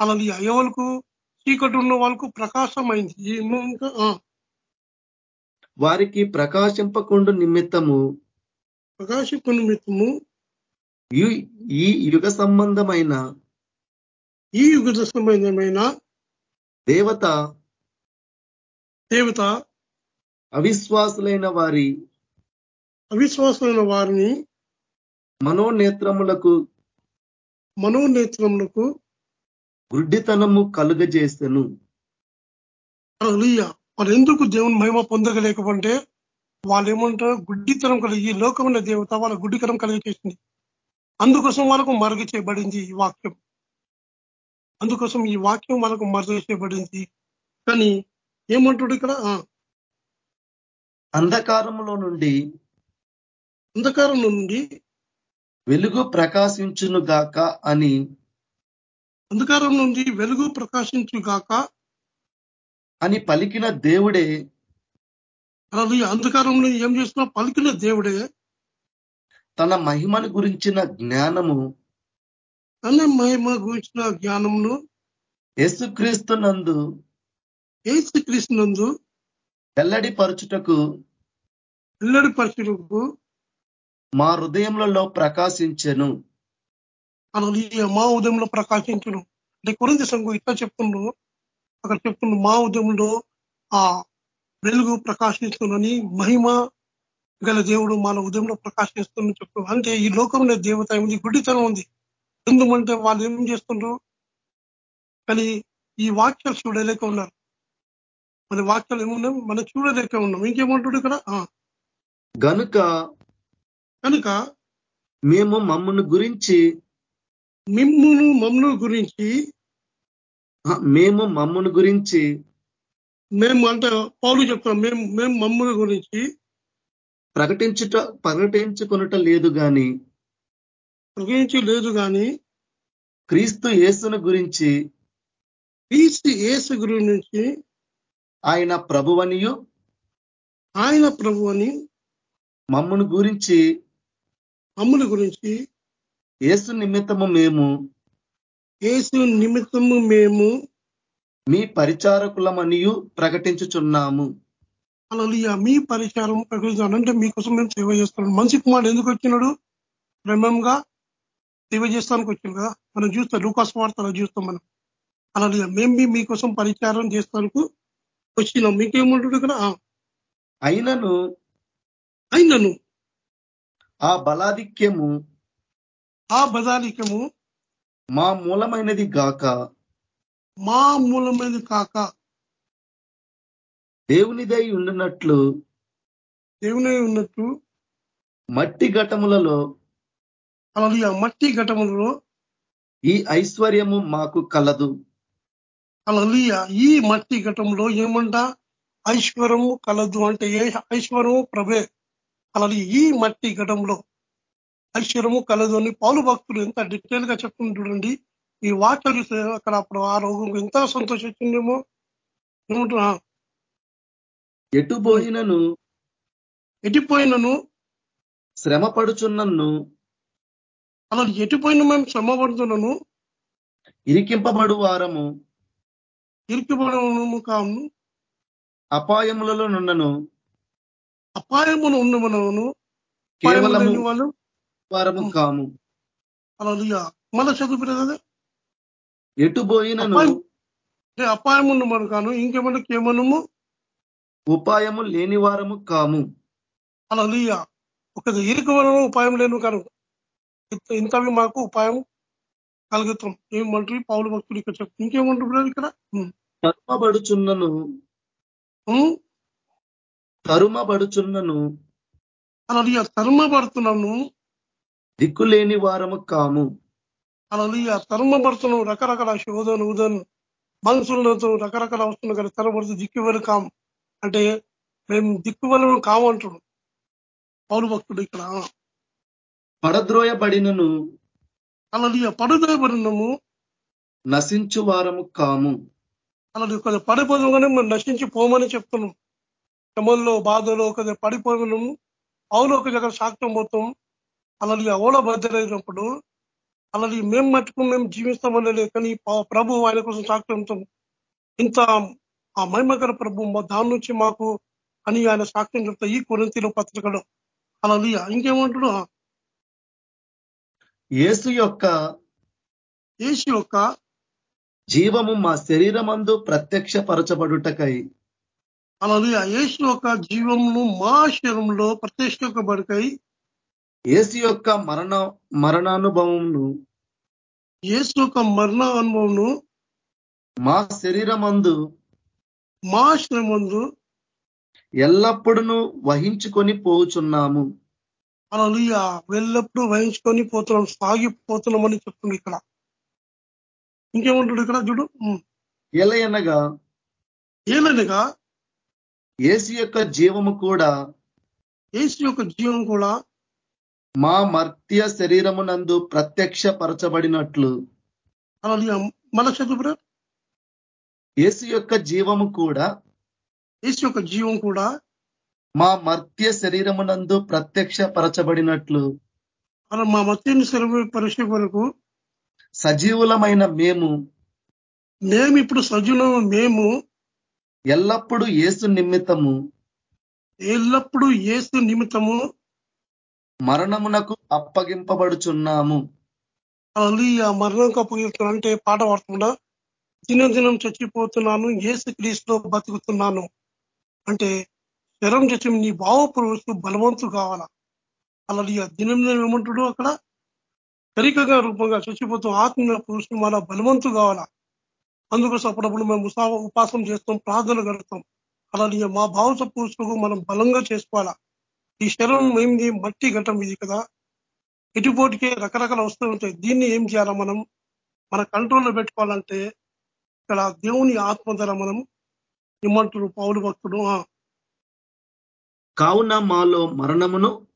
అలా ఎవరికి చీకటి ఉన్న వాళ్ళకు ప్రకాశమైంది. ఇంకా వారికి ప్రకాశింపకుండు నిమిత్తము. ప్రకాశింపు నిమిత్తము ఈ యుగ సంబంధమైన ఈ యుగ సంబంధమైన దేవత దేవత అవిశ్వాసులైన వారి అవిశ్వాసమైన వారిని మనోనేత్రములకు మనోనేత్రములకు గుడ్డితనము కలుగజేసెను. వాళ్ళు ఎందుకు దేవుని మహిమ పొందగలేకపోతే వాళ్ళు ఏమంటారు గుడ్డితనం కలిగి ఈ లోకమైన దేవత వాళ్ళ గుడ్డితనం కలిగజేసింది. అందుకోసం వాళ్ళకు మరుగు చేయబడింది ఈ వాక్యం. అందుకోసం ఈ వాక్యం వాళ్ళకు మరుగు చేయబడింది. కానీ ఏమంటాడు ఇక్కడ? అంధకారంలో నుండి అంధకారం నుండి వెలుగు ప్రకాశించును గాక అని అంధకారం నుండి వెలుగు ప్రకాశించు గాక అని పలికిన దేవుడే. అది అంధకారంలో ఏం చేస్తున్నా పలికిన దేవుడే. తన మహిమను గురించిన జ్ఞానము. తన మహిమ గురించిన జ్ఞానమును యేసుక్రీస్తు నందు ఏసుక్రీస్తు నందు వెల్లడి పరచుటకు వెల్లడి పరచుటకు మా హృదయములలో ప్రకాశించెను. అలా మా ఉదయంలో ప్రకాశించను. అంటే కొరింది సంఘం ఇట్లా చెప్తుండ్రు. అక్కడ చెప్తుండ్రు మా ఉదయంలో ఆ వెలుగు ప్రకాశిస్తుందని మహిమ గల దేవుడు మన ఉదయంలో ప్రకాశిస్తుందని చెప్పు అంటే ఈ లోకంలో దేవత ఉంది గుడ్డితనం ఉంది. ఎందుకంటే వాళ్ళు ఏం చేస్తుండ్రు? కానీ ఈ వాక్యాలు చూడలేక ఉన్నారు. మన వాక్యాలు ఏమున్నాం మనం చూడలేక ఉన్నాం. ఇంకేమంటాడు ఇక్కడ? గనుక కనుక మేము మమ్మను గురించి మిమ్మును మమ్మను గురించి మేము మమ్మను గురించి మేము అంటే పౌలు చెప్తాం మేము మేము మమ్మల్ని గురించి ప్రకటించుట ప్రకటించుకునుట లేదు గాని ప్రకటించి లేదు కానీ క్రీస్తు యేసును గురించి క్రీస్తు యేసు గురించి ఆయన ప్రభువనియు ఆయన ప్రభు అని మమ్మను గురించి మమ్మల్ని గురించి యేసు నిమిత్తము మేము యేసు నిమిత్తము మేము మీ పరిచారకులమనియు ప్రకటించుచున్నాము. అలా మీ పరిచారం ప్రకటించాలి అంటే మీకోసం మేము సేవ చేస్తున్నాం మంచి కుమారుడు ఎందుకు వచ్చినాడు? బ్రహ్మంగా సేవ చేస్తానికి వచ్చింది కదా. మనం చూస్తాం లూకాస్ వార్తలు చూస్తాం మనం. అలా మేము మీకోసం పరిచారం చేస్తానికి వచ్చినాం. మీకేముంటుంది ఇక్కడ? అయినను అయినను. ఆ బలాధిక్యము ఆ బదాలికము మా మూలమైనది గాక. మా మూలమైనది కాక. దేవునిదై ఉండినట్లు దేవునే ఉన్నట్టు మట్టి ఘటములలో అలా మట్టి ఘటములలో ఈ ఐశ్వర్యము మాకు కలదు. అలా ఈ మట్టి ఘటంలో ఏమంట? ఐశ్వర్యము కలదు అంటే ఏ ఐశ్వర్యము? ప్రభే. అలా ఈ మట్టి ఘటంలో ఐశ్వర్యము కలదు అని పాలు భక్తులు ఎంత డీటెయిల్గా చెప్తుంటాడండి ఈ వాక్యం చూస్తే అక్కడ అప్పుడు ఆ రోగం ఎంత సంతోషించిందేమో ఏమంటున్నా ఎటు పోయినను? ఎటుపోయినను శ్రమ పడుచున్నను? అలా ఎటుపోయిన మేము శ్రమ పడుతున్నాను? ఇరికింపబడు వారము? ఇరికిపడము కాను అపాయములలో నున్నను అపాయమును ఉన్నమనను కేవలము వాళ్ళు వారము కాము. అలా మళ్ళా చదువుకునేది? ఎటు పోయినను? అపాయం- అపాయమును మనం కాను. ఇంకేమన్నా కేమనము? ఉపాయము లేని వారము కాము. అలా ఒక ఇరుక వలన ఉపాయం లేను కాను. ఇంత- ఇంతవి మాకు ఉపాయం కలుగుతాం. ఏమంటారు పౌలు భక్తుడు ఇక్కడ చెప్తాం ఇంకేమంటున్నారు ఇక్కడ. తరుమబడుచున్నను. తరుమబడుచున్నను. అలా తరుమబడుతున్నాను. దిక్కులేని వారము కాము. అలా తరుమబడుతున్నాం రకరకాల శోధన ఉదన్ మనుషులతో రకరకాల వస్తున్న కదా తరబడుతూ దిక్కు వెలు కాం అంటే మేము దిక్కు వలన కాము అంటున్నాం పౌరు భక్తుడు ఇక్కడ. పడద్రోయబడినను అలా పడుదోయబడినాము నశించు వారము కాము. అలా కొద్దిగా పడిపోగానే మనం నశించి పోమని చెప్తున్నాం. శ్రమంలో బాధలో కొద్దిగా పడిపోయినాము పౌలు ఒక దగ్గర సాక్ష్యం పోతాం. అలాగే ఓల బద్దలైనప్పుడు అలాగే మేము మట్టుకు మేము జీవిస్తామని కానీ ప- ప్రభు ఆయన కోసం సాక్ష్యం ఇంత ఆ మహిమకర ప్రభు మా దాని నుంచి మాకు అని ఆయన సాక్ష్యం చెప్తా ఈ కొరింతీలో పత్రికలో. అలా ఇంకేమంటాడు యేసు యొక్క యేసు యొక్క జీవము మా శరీరమందు ప్రత్యక్షపరచబడుటకై. అలాగే యేసు యొక్క జీవమును మా శరీరంలో ప్రత్యక్షబడికై యేసు యొక్క మరణ మరణానుభవమును యేసు యొక్క మరణ అనుభవంను మా శరీరమందు మా శ్రమందు ఎల్లప్పుడూ వహించుకొని పోచున్నాము. అలా వెళ్ళప్పుడు వహించుకొని పోతున్నాం సాగిపోతున్నాం అని చెప్తుంది ఇక్కడ. ఇంకేమంటాడు ఇక్కడ? చూడు. ఉమ్. ఎలయనగా ఏలనగా యేసు యొక్క జీవము కూడా యేసు యొక్క జీవం కూడా మా మర్త్య శరీరమునందు ప్రత్యక్షపరచబడినట్లు. మన చదువు యేసు యొక్క జీవము కూడా యేసు యొక్క జీవం కూడా మా మర్త్య శరీరమునందు ప్రత్యక్షపరచబడినట్లు. అలా మా మత్స్యని శరీర పరీక్ష వరకు సజీవులమైన మేము మేము ఇప్పుడు సజీవం మేము ఎల్లప్పుడూ యేసు నిమిత్తము. ఎల్లప్పుడూ యేసు నిమిత్తము మరణమునకు అప్పగింపబడుచున్నాము. అలా మరణం కప్పగిస్తున్నాను అంటే పాట పాడుతున్నా. దినం దినం చచ్చిపోతున్నాను ఏసు క్రీస్తులో బతుకుతున్నాను. అంటే శరం చచ్చి నీ భావ పురుషు బలవంతు కావాలా? అలా దినం దినం ఏమంటాడు అక్కడ? తరికగా రూపంగా చచ్చిపోతూ ఆత్మ పురుషులు మన బలవంతు కావాలా? అందుకోసం అప్పుడప్పుడు మేము ఉసా ఉపాసం చేస్తాం ప్రార్థన గడుపుతాం అలా మా భావస పురుషులకు మనం బలంగా చేసుకోవాలా? ఈ శరీరం ఏంది మట్టి ఘటం ఇది కదా. ఎటుపోటికే రకరకాల వస్తువులు ఉంటాయి. దీన్ని ఏం చేయాలా మనం? మన కంట్రోల్లో పెట్టుకోవాలంటే ఇక్కడ దేవుని ఆత్మ ధర మనం ఇమ్మంటారు పౌరు భక్తుడు కావున మాలో మరణమును?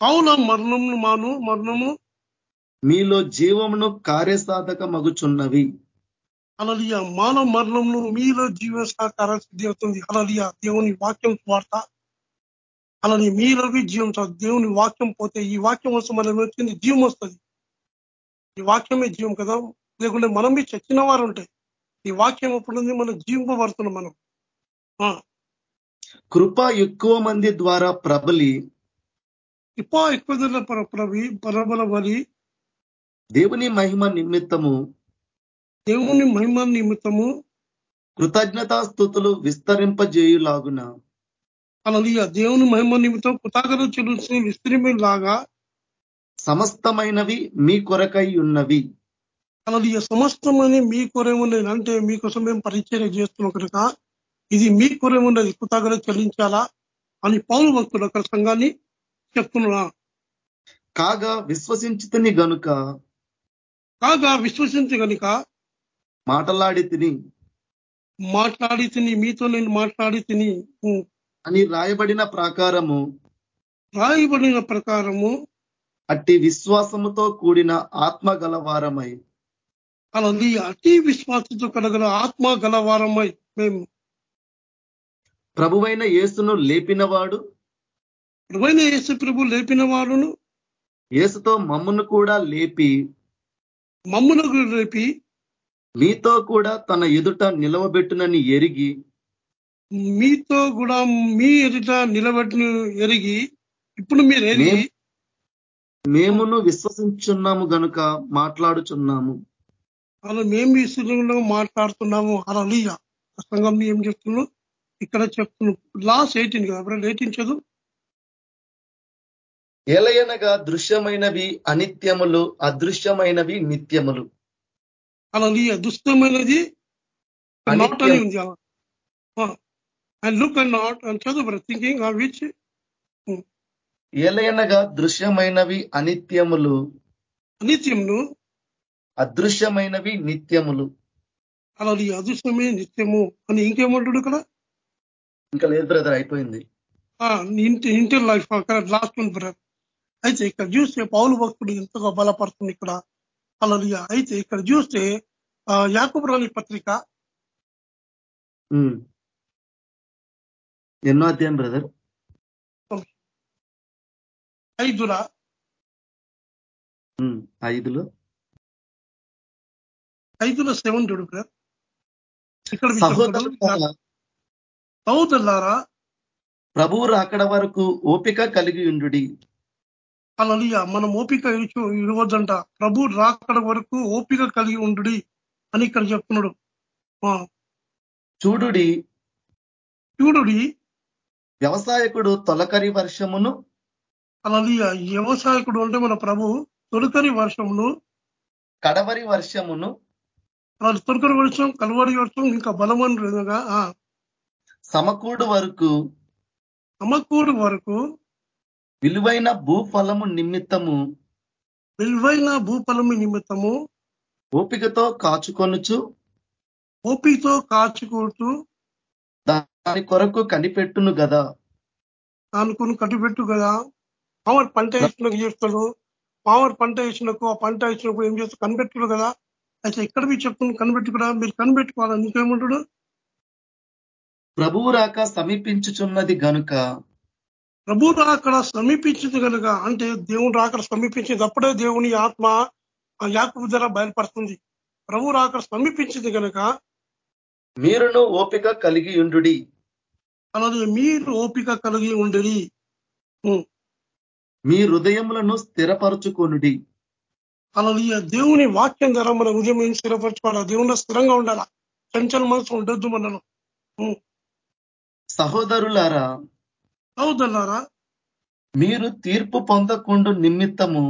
కావున మరణమును మాను మరణము మీలో జీవమును కార్యసాధక మగుచున్నవి అలలియ మానవ మరణంలో మీలో జీవ సహకారం సిద్ధి అవుతుంది. అలలియ దేవుని వాక్యం వార్త. అలాని మీలోకి జీవం దేవుని వాక్యం పోతే ఈ వాక్యం వస్తే మనం వచ్చింది జీవం వస్తుంది. ఈ వాక్యమే జీవం కదా? లేకుంటే మనం మీ చచ్చిన వారు ఉంటాయి. ఈ వాక్యం ఎప్పుడు ఉంది? మనం జీవింపబడుతున్నాం మనం. కృప ఎక్కువ మంది ద్వారా ప్రబలి ఇప్ప ఎక్కువ పరబల బలి దేవుని మహిమ నిమిత్తము దేవుని మహిమ నిమిత్తము కృతజ్ఞతాస్థుతులు విస్తరింపజేయులాగున అలలియ. దేవుని మహిమ నిమిత్తం కృతజ్ఞత చెల్లించి విస్తరింపేలాగా సమస్తమైనవి మీ కొరకై ఉన్నవి. అలాది సమస్తమని మీ కొరేమున్నది అంటే మీకోసం మేము పరిచయం చేస్తున్నాం కనుక ఇది మీ కొరేమున్నది కృతజ్ఞత చెల్లించాలా అని పౌరు భక్తులు అక్కడ సంఘాన్ని చెప్తున్నా. కాగా విశ్వసించితిని గనుక కాగా విశ్వసించి కనుక మాటలాడి తిని. మాట్లాడి తిని మీతో నేను మాట్లాడి తిని అని రాయబడిన ప్రకారము రాయబడిన ప్రకారము అట్టి విశ్వాసముతో కూడిన ఆత్మ గలవారమై. అలాది అతి విశ్వాసంతో కలగల ఆత్మ గలవారమై మేము. ప్రభువైన యేసును లేపినవాడు? ప్రభువైన యేసు ప్రభు లేపిన వాడును యేసుతో మమ్మను కూడా లేపి. మమ్మునకు రేపి మీతో కూడా తన ఎదుట నిలవబెట్టునని ఎరిగి. మీతో కూడా మీ ఎదుట నిలబెట్టిన ఎరిగి ఇప్పుడు మీరు ఎరిగి మేమును విశ్వసించున్నాము గనుక మాట్లాడుచున్నాము. అలా మేము స్థితిలో మాట్లాడుతున్నాము. అలా సంఘం ఏం చెప్తున్నాం ఇక్కడ చెప్తున్నాం. లాస్ట్ ఎయిటీన్ కదా బ్రదర్? ఎయిటీన్ చదువు. ఎలయనగా దృశ్యమైనవి అనిత్యములు అదృశ్యమైనవి నిత్యములు. అలా దుష్టమైనది నాట్ అని అనిత్యం. ఉంది అండ్ లుక్ అండ్ నాట్ అని చదువు బ్రదర్ థింకింగ్ ఆ విచ్ ఎలయనగా దృశ్యమైనవి అనిత్యములు. నిత్యమును అదృశ్యమైనవి నిత్యములు. అలా నీ అదృష్టమే నిత్యము అని ఇంకేమంటాడు ఇక్కడ? ఇంకా లేదు బ్రదర్ అయిపోయింది. ఇంటర్ లైఫ్ అక్కడ లాస్ట్ వన్ బ్రదర్. అయితే ఇక్కడ చూస్తే పౌలు భక్తుడు ఎంతగా బలపడుతుంది ఇక్కడ. అలా అయితే ఇక్కడ చూస్తే యాకబు రాని పత్రిక. ఎన్నో అధ్యాయం బ్రదర్ ఐదుల ఐదులో? ఐదుల సెవెన్ చూడు ఇక్కడ సహోదరులారా, ప్రభువు రాకడ వరకు ఓపిక కలిగి ఉండుడి. అలలియ. మనం ఓపిక ఇవ్వద్దంట. ప్రభు రాకడ వరకు ఓపిక కలిగి ఉండు అని ఇక్కడ చెప్తున్నాడు. ఆ, చూడుడి. చూడుడి. వ్యవసాయకుడు తొలకరి వర్షమును అలలియ. వ్యవసాయకుడు అంటే మన ప్రభు తొలకరి వర్షమును కడవరి వర్షమును తొలకరి వర్షం కలవరి వర్షం ఇంకా బలమైన విధంగా సమకూడు వరకు సమకూరు వరకు విలువైన భూఫలము నిమిత్తము విలువైన భూఫలము నిమిత్తము ఓపికతో కాచుకొనుచు ఓపికతో కాచుకుంటూ దాని కొరకు కనిపెట్టును గదా. అనుకుని కట్టిపెట్టు కదా మామూలు పంట వేసినకు చేస్తాడు. మామూలు పంట వేసినకు ఆ పంట వేసినప్పుడు ఏం చేస్తాడు? కనిపెట్టుడు కదా అయితే ఇక్కడ మీరు చెప్తుంది కనిపెట్టుకురా మీరు కనిపెట్టుకోవాలా? నీకేమంటాడు ప్రభువు రాక సమీపించుచున్నది గనుక. ప్రభు రాకడ సమీపించింది కనుక అంటే దేవుడు రాకడ సమీపించింది అప్పుడే దేవుని ఆత్మ ఆ యాకబు ధర బయలుపడుతుంది ప్రభు రాకడ సమీపించింది కనుక మీరును ఓపిక కలిగి ఉండుడి. అలాగే మీరు ఓపిక కలిగి ఉండేది మీ హృదయములను స్థిరపరచుకొనుడి. అలాగే దేవుని వాక్యం ద్వారా మన ఉదయం ఏం స్థిరపరచుకోవాలా? దేవుని స్థిరంగా ఉండాలా? చంచల మనసు ఉండొద్దు మనలో. సహోదరులారా అవుదన్నారా మీరు తీర్పు పొందకుండు నిమిత్తము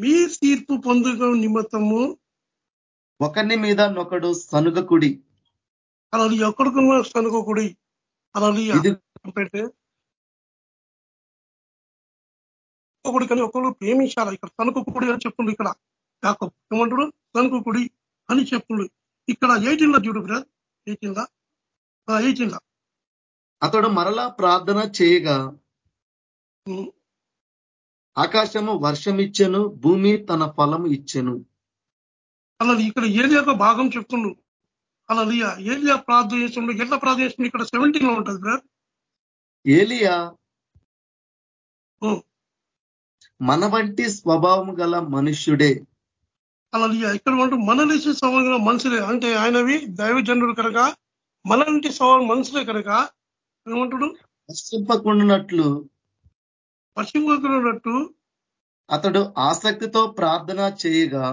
మీ తీర్పు పొందుక నిమిత్తము ఒకరిని మీద నొకడు సనుగకుడి. అలా ఎక్కడికన్నా కనుకోకుడి అలా పెడితే ఒకటి కానీ ఒకరు ప్రేమించాలి. ఇక్కడ తనుకుకుడి అని చెప్తుంది ఇక్కడ. యాకబ్ ఏమంటాడు? తనుకుకుడి అని చెప్తుంది ఇక్కడ ఎయిటీన్లో చూడు బ్రదర్. ఎయిటీన్ లా ఎయిటీన్ లా అతడు మరలా ప్రార్థన చేయగా ఆకాశము వర్షమిచ్చెను భూమి తన ఫలము ఇచ్చెను. అలా ఇక్కడ ఏలియాక భాగం చెప్తుండు అలా ఏలియా ప్రార్థన చేస్తుండు ఎట్లా ప్రార్థన చేస్తుండు ఇక్కడ సెవెంటీన్లో ఉంటుంది బ్రదర్. ఏలియా? మన వంటి స్వభావం గల మనుష్యుడే. అలా ఇక్కడ అంటూ మనలేసి సవాల్ మనుషులే. అంటే ఆయనవి దైవజనుడు కనుక మనలాంటి సవాల్ మనుషులే కనుక ఏమంటాడు? నశింపకుండానట్లు పశ్చిమకున్నట్టు అతడు ఆసక్తితో ప్రార్థన చేయగా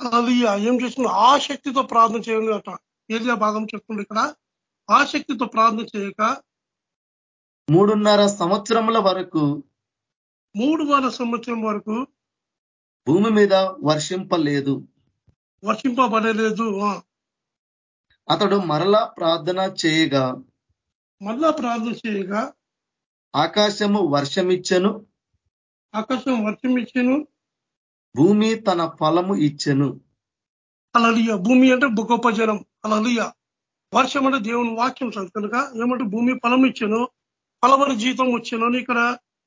అది ఏం చేస్తున్నా ఆసక్తితో ప్రార్థన చేయండి అట. ఏరియా భాగం చెప్తుంది ఇక్కడ? ఆసక్తితో ప్రార్థన చేయక మూడున్నర సంవత్సరముల వరకు మూడు వార సంవత్సరం వరకు భూమి మీద వర్షింపలేదు. వర్షింపబడలేదు ఆ. అతడు మరలా ప్రార్థన చేయగా మళ్ళా ప్రార్థన చేయగా ఆకాశము వర్షమిచ్చెను. ఆకాశం వర్షం ఇచ్చాను భూమి తన ఫలము ఇచ్చెను. అలలియ భూమి అంటే గొప్ప జనం అలలియ వర్షం అంటే దేవుని వాక్యం కనుక ఏమంటే భూమి ఫలం ఇచ్చాను. ఫలవరి జీతం వచ్చాను అని ఇక్కడ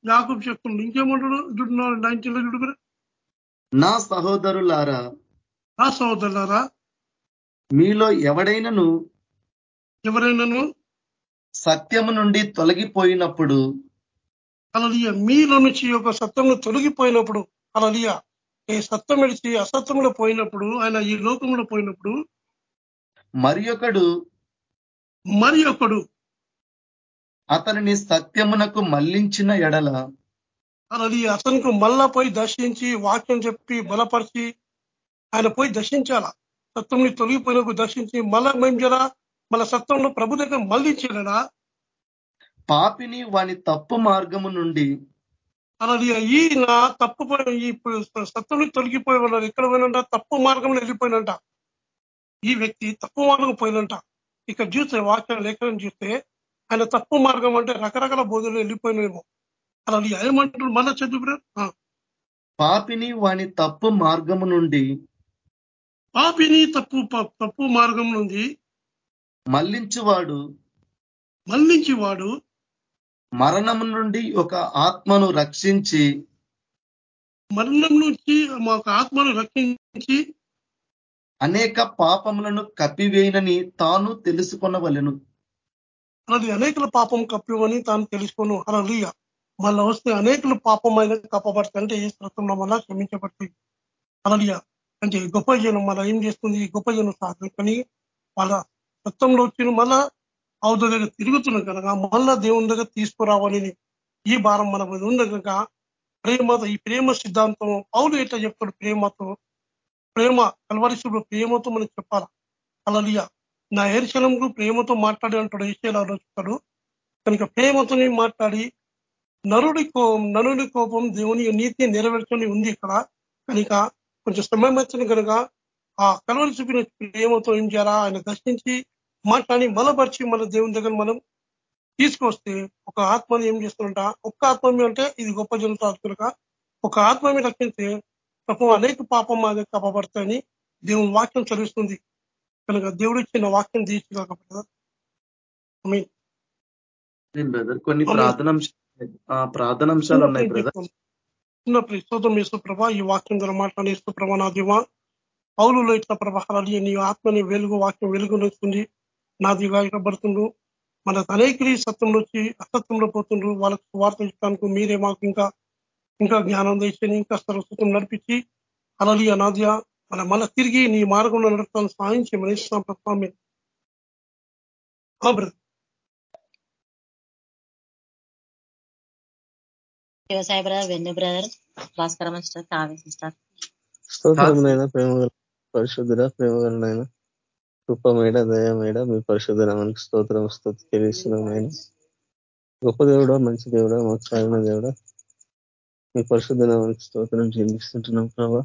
యాకబ్ చెప్తుంది ఇంకేమంటాడు? నైన్టీన్లో చూడు నా సహోదరులారా నా సహోదరులారా మీలో ఎవడైనను ఎవరైనాను సత్యము నుండి తొలగిపోయినప్పుడు అలలియ మీలో నుంచి ఒక సత్యంలో తొలగిపోయినప్పుడు అలలియ ఈ సత్యం విడిచి అసత్యంలో పోయినప్పుడు ఆయన ఈ లోకంలో పోయినప్పుడు మరి ఒకడు మరి ఒకడు అతనిని సత్యమునకు మళ్ళించిన ఎడల అలలి అతనికి మళ్ళా పోయి దర్శించి వాక్యం చెప్పి బలపరిచి ఆయన పోయి దర్శించాలా? సత్వంని తొలగిపోయినకు దర్శించి మళ్ళా మేము జరా మళ్ళా సత్వంలో ప్రభు దగ్గర మళ్ళించాడా పాపిని వాని తప్పు మార్గము నుండి అలాది ఈయన తప్పు ఈ సత్వంని తొలగిపోయి ఉన్నారు ఎక్కడ పోయినంట తప్పు మార్గంలో వెళ్ళిపోయినంట. ఈ వ్యక్తి తప్పు మార్గం పోయినంట. ఇక్కడ చూస్తే వాక్యం లేఖనం చూస్తే ఆయన తప్పు మార్గం అంటే రకరకాల బోధలు వెళ్ళిపోయినేమో అలా ఏమంటారు మళ్ళా చదువు పాపిని వాని తప్పు మార్గము నుండి పాపిని తప్పు తప్పు మార్గం నుండి మళ్ళించువాడు. మళ్ళించి వాడు మరణం నుండి ఒక ఆత్మను రక్షించి మరణం నుంచి మాకు ఆత్మను రక్షించి అనేక పాపములను కప్పివేయనని తాను తెలుసుకొనవలను. అది అనేకల పాపం కప్పివని తాను తెలుసుకోను. అలా మళ్ళా వస్తే అనేకలు పాపం అయిన అంటే ఈ స్తోత్రంలో మళ్ళా క్షమించబడుతుంది అలలియ అంటే గొప్ప జనం మళ్ళా ఏం చేస్తుంది? గొప్ప జనం సాధుకొని వాళ్ళ సత్వంలో వచ్చిన మళ్ళా అవధ దగ్గర తిరుగుతున్నాం కనుక మళ్ళా దేవుని దగ్గర తీసుకురావాలని ఈ భారం మన మీద ఉంది కనుక ప్రేమతో ఈ ప్రేమ సిద్ధాంతం పౌలు ఎట్లా చెప్తాడు ప్రేమతో? ప్రేమ కలవరిశుడు ప్రేమతో మనం చెప్పాలి? అలలియ నా ఏర్చలంకు ప్రేమతో మాట్లాడి అంటాడు ఏషియాలో చెప్తాడు కనుక ప్రేమతోనే మాట్లాడి నరుడి కోపం నరుడి కోపం దేవుని నీతి నెరవేర్చని ఉంది ఇక్కడ. కనుక కొంచెం సమయం వచ్చిన కనుక ఆ కలవరి చూపిన ప్రేమతో ఏం చేయాలా? ఆయన దర్శించి మాట్లాడి బలపరిచి మన దేవుని దగ్గర మనం తీసుకొస్తే ఒక ఆత్మని ఏం చేస్తుంట ఒక్క ఆత్మమి అంటే ఇది గొప్ప జనంతో కనుక ఒక ఆత్మమి రక్షించే తప్ప అనేక పాపం మాది కప్పబడతాయని దేవుని వాక్యం చదివిస్తుంది. కనుక దేవుడు ఇచ్చిన వాక్యం తీర్చి కాకపోతే కొన్ని ప్రార్థన ప్రార్థనాంశాలు ఉన్నాయి చిన్న స్తోత్రం ఇస్తూ ప్రభా ఈ వాక్యం ద్వారా మాట్లాడి ఇస్తూ ప్రభా నా దివా. పౌరులో ఇట్లా ప్రభావాలు నీ ఆత్మని వెలుగు వాక్యం వెలుగు నొస్తుంది నా దిగా ఇవ్వబడుతుండ్రు మన అనేకరి సత్యంలో వచ్చి అసత్యంలో పోతుండ్రు. వాళ్ళకు వార్త ఇస్తానికి మీరే మాకు ఇంకా ఇంకా జ్ఞానం తెచ్చి ఇంకా సరస్వతం నడిపించి అలలి అనాద్య మన మళ్ళీ తిరిగి నీ మార్గంలో నడుపుతాను సాయం చేయమని ఇస్తాం ప్రభావం బ్రదర్. వ్యవసాయ బ్రదర్ వెన్ను brother Bhaskara master Kavya sister స్తోత్రమునైనా ప్రేమ కృప మేడ దయ మేడ మీ పరిశుద్ధ నామానికి స్తోత్రం స్థుతి తెలియస్తున్నాం ఆయన గొప్ప దేవుడా మంచి దేవుడా మాకు సాగిన దేవుడా. మీ పరిశుద్ధ నామానికి స్తోత్రం చెల్లిస్తుంటున్నాం ప్రభా.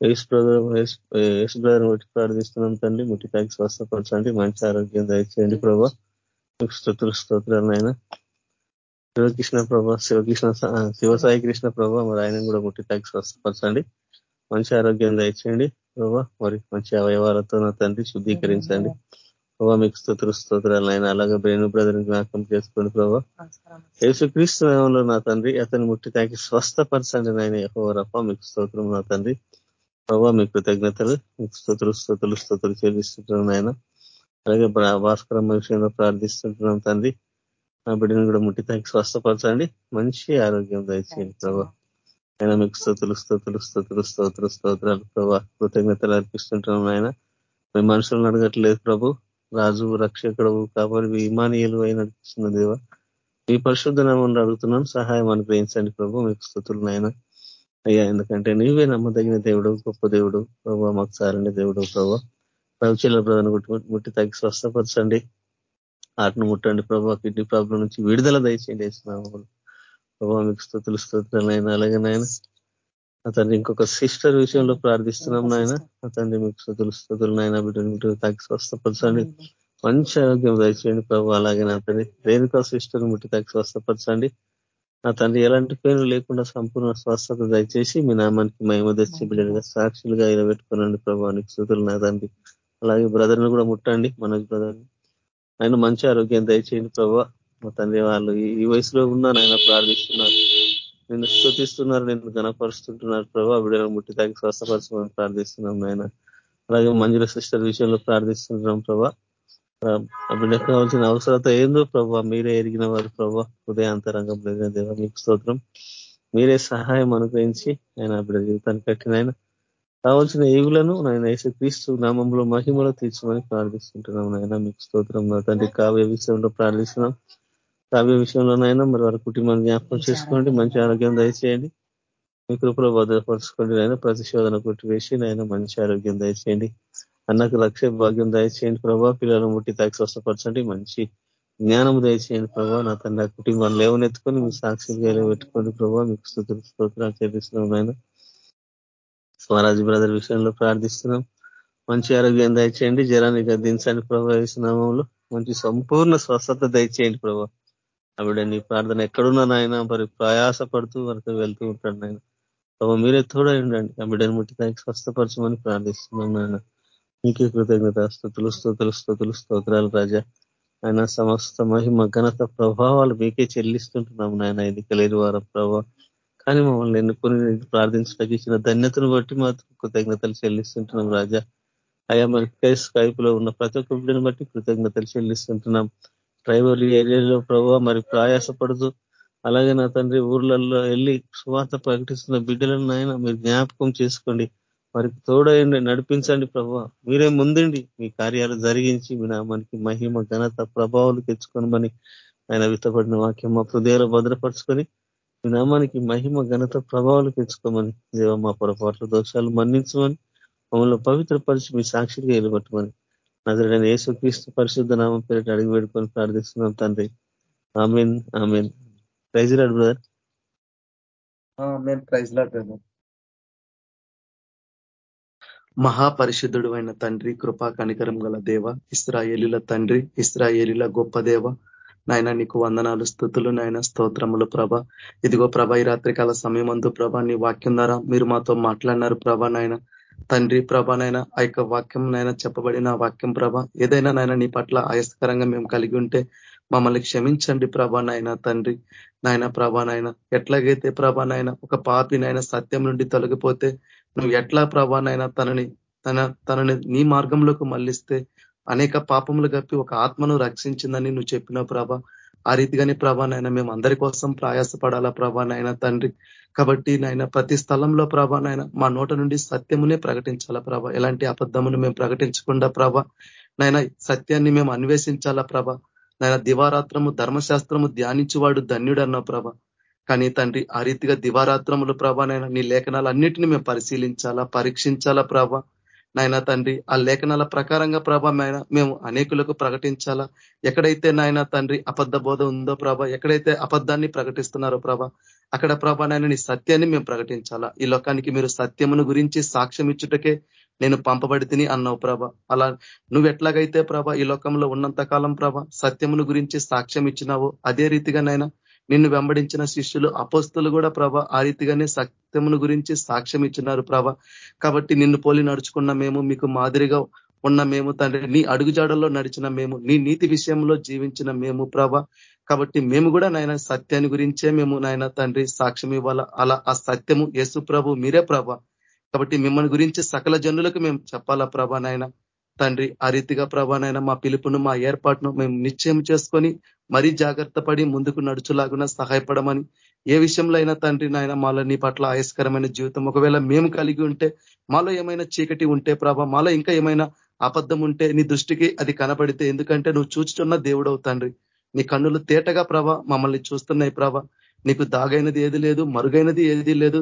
యేసు బ్రదర్ బట్టి ప్రార్థిస్తున్నాం తండ్రి. ముట్టి తాకి స్వస్థపరచండి మంచి ఆరోగ్యం దయచేయండి ప్రభా. మీకు స్థుతులు స్తోత్రాలు ఆయన శివకృష్ణ ప్రభా శివకృష్ణ శివసాయి కృష్ణ ప్రభా మరి ఆయన కూడా ముట్టి తాకి స్వస్థపరచండి. మంచి ఆరోగ్యం దయచేయండి. ప్రభా మరి మంచి అవయవాలతో నా తండ్రి శుద్ధీకరించండి. ప్రభా మీకు స్తోత్ర స్తోత్రాలు ఆయన అలాగే బ్రేణు బ్రదర్ జ్ఞాపకం చేసుకోండి ప్రభా. యేసుక్రీస్తు నామంలో నా తండ్రి అతని ముట్టి తాకి స్వస్థపరచండి నాయన. ఎవరప్ప మీకు స్తోత్రం నా తండ్రి. ప్రభా మీ కృతజ్ఞతలు మీకు స్తోత్రులు స్తోతులు స్తోతులు చెల్లిస్తుంటున్నాం ఆయన అలాగే భాస్కరమ్మ విషయంలో ప్రార్థిస్తుంటున్నాం తండ్రి. నా బిడ్డను కూడా ముట్టి తాకి స్వస్థపరచండి. మంచి ఆరోగ్యం దయచేయండి ప్రభా. ఆయన మీకు స్థుతులు స్థుతులు స్థుతులు స్తోత్ర స్తోత్రాలు. ప్రభా కృతజ్ఞతలు అర్పిస్తుంటున్నాం ఆయన మేము మనుషులను అడగట్లేదు ప్రభు. రాజు రక్షకుడు కాబట్టి విమానీయులు అయి నడిపిస్తున్న దేవ. మీ పరిశుద్ధ నామం అడుగుతున్నాం సహాయం అనుగ్రహించండి ప్రభు. మీకు స్థుతులు నాయన. అయ్యా ఎందుకంటే నీవే నమ్మదగిన దేవుడు గొప్ప దేవుడు. ప్రభు మాకు సారండి దేవుడు ప్రభు. రవిచీల బ్రదర్ను ముట్టి తగ్గి స్వస్థపరచండి. ఆటను ముట్టండి ప్రభు. కిడ్నీ ప్రాబ్లం నుంచి విడుదల దయచేయండి. వేసినామలు ప్రభావ మీకు స్థుతులు స్తోత్రాలు అయినా అలాగే నాయన అతన్ని ఇంకొక సిస్టర్ విషయంలో ప్రార్థిస్తున్నాం నాయన. అతన్ని మీకు స్థుతులు స్థుతులు నాయన. తాకి స్వస్థపరచండి. మంచి ఆరోగ్యం దయచేయండి ప్రభు. అలాగే నా తండ్రి రేణుకా సిస్టర్ ముట్టి తాకి స్వస్థపరచండి. నా తండ్రి ఎలాంటి పేరు లేకుండా సంపూర్ణ స్వస్థత దయచేసి మీ నామానికి మహిమ తెచ్చి బిడ్డగా సాక్షులుగా ఇలా పెట్టుకునండి ప్రభావానికి స్థుతులు నా తండ్రి. అలాగే బ్రదర్ని కూడా ముట్టండి మనోజ్ బ్రదర్ని. ఆయన మంచి ఆరోగ్యం దయచేయండి ప్రభావ మా తండ్రి వాళ్ళు ఈ వయసులో ఉన్నాను ఆయన ప్రార్థిస్తున్నారు. నిన్ను స్థుతిస్తున్నారు నేను గణపరుస్తుంటున్నారు ప్రభావ బిడ్డలను ముట్టి తాకి స్వస్థపరచమని ప్రార్థిస్తున్నాం ఆయన అలాగే మంజుల సిస్టర్ విషయంలో ప్రార్థిస్తుంటున్నాం ప్రభా. బిడ్డకు కావాల్సిన అవసరత ఏందో ప్రభా మీరే ఎరిగిన వారు ప్రభా హృదయాంతరంగం లేదని దేవ మీకు స్తోత్రం. మీరే సహాయం అనుగ్రహించి ఆయన బిడ్డ జీవితాన్ని కట్టిన ఆయన. కావాల్సిన ఏవులను నాయన క్రీస్తు నామంలో మహిమలో తీర్చమని ప్రార్థిస్తుంటున్నాం నాయన. మీకు స్తోత్రం. నా తండ్రి కావ్య విషయంలో ప్రార్థిస్తున్నాం. కావ్య విషయంలోనైనా మరి వారి కుటుంబాన్ని జ్ఞాపకం చేసుకోండి మంచి ఆరోగ్యం దయచేయండి. మీ కృపలో భద్రపరచుకోండి నాయన. ప్రతిశోధన కొట్టివేసి నాయన మంచి ఆరోగ్యం దయచేయండి. అన్నకు లక్ష్య భాగ్యం దయచేయండి ప్రభావ పిల్లలను ముట్టి తాకి స్వస్థపరచండి. మంచి జ్ఞానం దయచేయండి ప్రభావ నా తండ్రి కుటుంబాన్ని లేవనెత్తుకొని మీ సాక్షిగా పెట్టుకోండి ప్రభావ మీకు స్థుతులు స్తోత్రాలు చేపిస్తున్నాం నాయన. స్వరాజ్ బ్రదర్ విషయంలో ప్రార్థిస్తున్నాం. మంచి ఆరోగ్యం దయచేయండి. జరాన్ని గద్దించండి ప్రభావ నామంలో మంచి సంపూర్ణ స్వస్థత దయచేయండి ప్రభావ ఆవిడ నీ ప్రార్థన ఎక్కడున్నా నాయన మరి ప్రయాస పడుతూ వరకు వెళ్తూ ఉంటాడు నాయన. ప్రభావ మీరే తోడై ఉండండి ఆ బిడ్డను ముట్టి దానికి స్వస్థపరచమని ప్రార్థిస్తున్నాం నాయన. మీకే కృతజ్ఞత స్థుతులు స్థుతులు స్థుతులు స్తోత్రాలు రాజా. ఆయన సమస్త మహిమ ఘనత ప్రభావాలు మీకే చెల్లిస్తుంటున్నాం నాయన ఇది కలిగి వారం ప్రభావ కానీ మమ్మల్ని ఎన్నుకొని ప్రార్థించడానికి ఇచ్చిన ధన్యతను బట్టి మాత్రం కృతజ్ఞతలు చెల్లిస్తుంటున్నాం రాజా. అయా మరి స్కైప్లో ఉన్న ప్రతి ఒక్క బిడ్డను బట్టి కృతజ్ఞతలు చెల్లిస్తుంటున్నాం. ట్రైబల్ ఏరియాలో ప్రభావ మరి ప్రయాసపడుతూ అలాగే నా తండ్రి ఊర్లలో వెళ్ళి సువార్త ప్రకటిస్తున్న బిడ్డలను నాయన మీరు జ్ఞాపకం చేసుకోండి. వారికి తోడయండి నడిపించండి ప్రభావ మీరే ముందండి మీ కార్యాలు జరిగించి మీ నామానికి మహిమ ఘనత ప్రభావాలు తెచ్చుకోనమని ఆయన విత్తపడిన వాక్యం మా హృదయాలు భద్రపరుచుకొని మీ నామానికి మహిమ ఘనత ప్రభావాలు తెచ్చుకోమని దేవ మా పొరపాట్ల దోషాలు మన్నించమని మమ్మల్ని పవిత్రపరిచి మీ సాక్షిగా ఎలుగొట్టమని నజరడని యేసుక్రీస్తు పరిశుద్ధ నామం పేరిట అడిగి పెట్టుకొని ప్రార్థిస్తున్నాం తండ్రి. Amen amen. Praise lord brother. Praise lord మహాపరిశుద్ధుడు అయిన తండ్రి కృపా కనికరం గల దేవ ఇస్రాయేలీల తండ్రి ఇస్రాయేలీల గొప్ప దేవ నాయన నీకు వందనాలు స్థుతులు నాయన స్తోత్రములు ప్రభ. ఇదిగో ప్రభ ఈ రాత్రికాల సమయమందు ప్రభ నీ వాక్యం ద్వారా మీరు మాతో మాట్లాడినారు ప్రభ నాయన. తండ్రి ప్రభానైనా ఆ యొక్క వాక్యం నైనా చెప్పబడిన వాక్యం ప్రభ ఏదైనా నాయన నీ పట్ల ఆయస్కరంగా మేము కలిగి ఉంటే మమ్మల్ని క్షమించండి నాయన తండ్రి. నాయన ప్రభానైనా ఎట్లాగైతే ప్రభానైనా ఒక పాపినైనా సత్యం నుండి తొలగిపోతే నువ్వు ఎట్లా ప్రభానైనా తనని తన తనని నీ మార్గంలోకి మళ్ళిస్తే అనేక పాపములు గప్పి ఒక ఆత్మను రక్షించిందని నువ్వు చెప్పిన ప్రభ. ఆ రీతిగానే ప్రభా నాయన మేము అందరి కోసం ప్రయాసపడాలా ప్రభా నాయన తండ్రి. కాబట్టి నాయన ప్రతి స్థలంలో ప్రభా నాయన మా నోట నుండి సత్యమునే ప్రకటించాలా ప్రభ. ఎలాంటి అబద్ధమును మేము ప్రకటించకుండా ప్రభ. నాయన సత్యాన్ని మేము అన్వేషించాలా ప్రభ. నాయన దివారాత్రము ధర్మశాస్త్రము ధ్యానించువాడు ధన్యుడు అన్న ప్రభ. కానీ తండ్రి ఆ రీతిగా దివారాత్రములు ప్రభా నైనా నీ లేఖనాలు అన్నిటిని మేము పరిశీలించాలా పరీక్షించాలా ప్రభ. నాయన తండ్రి ఆ లేఖనాల ప్రకారంగా ప్రభ నాయన మేము అనేకులకు ప్రకటించాలా? ఎక్కడైతే నాయన తండ్రి అబద్ధ బోధ ఉందో ప్రభ ఎక్కడైతే అబద్ధాన్ని ప్రకటిస్తున్నారో ప్రభ అక్కడ ప్రభ నాయన నీ సత్యాన్ని మేము ప్రకటించాలా? ఈ లోకానికి మీరు సత్యమును గురించి సాక్ష్యం ఇచ్చుటకే నేను పంపబడి తిని అన్నావు ప్రభ. అలా నువ్వు ఎట్లాగైతే ప్రభ ఈ లోకంలో ఉన్నంత కాలం ప్రభ సత్యమును గురించి సాక్ష్యం ఇచ్చినావో అదే రీతిగా నైనా నిన్ను వెంబడించిన శిష్యులు అపోస్తులు కూడా ప్రభ ఆ రీతిగానే సత్యమును గురించి సాక్ష్యం ఇచ్చినారు ప్రభ. కాబట్టి నిన్ను పోలి నడుచుకున్న మేము మీకు మాదిరిగా ఉన్న మేము తండ్రి నీ అడుగుజాడల్లో నడిచిన మేము నీ నీతి విషయంలో జీవించిన మేము ప్రభ. కాబట్టి మేము కూడా నాయన సత్యాన్ని గురించే మేము నాయన తండ్రి సాక్ష్యం ఇవ్వాలా. అలా ఆ సత్యము యేసు ప్రభు మీరే ప్రభ. కాబట్టి మిమ్మల్ని గురించి సకల జనులకు మేము చెప్పాలా ప్రభ నాయన. తండ్రి ఆ రీతిగా ప్రభానైనా మా పిలుపును మా ఏర్పాటును మేము నిశ్చయం చేసుకొని మరీ జాగ్రత్త పడి ముందుకు నడుచులాగున సహాయపడమని ఏ విషయంలో అయినా తండ్రి నాయన మాలో నీ పట్ల ఆయస్కరమైన జీవితం ఒకవేళ మేము కలిగి ఉంటే మాలో ఏమైనా చీకటి ఉంటే ప్రభ మాలో ఇంకా ఏమైనా అబద్ధం ఉంటే నీ దృష్టికి అది కనపడితే ఎందుకంటే నువ్వు చూచుతున్న దేవుడవు తండ్రి. నీ కన్నులు తేటగా ప్రభ మమ్మల్ని చూస్తున్నాయి ప్రభ. నీకు దాగైనది ఏది లేదు మరుగైనది ఏది లేదు.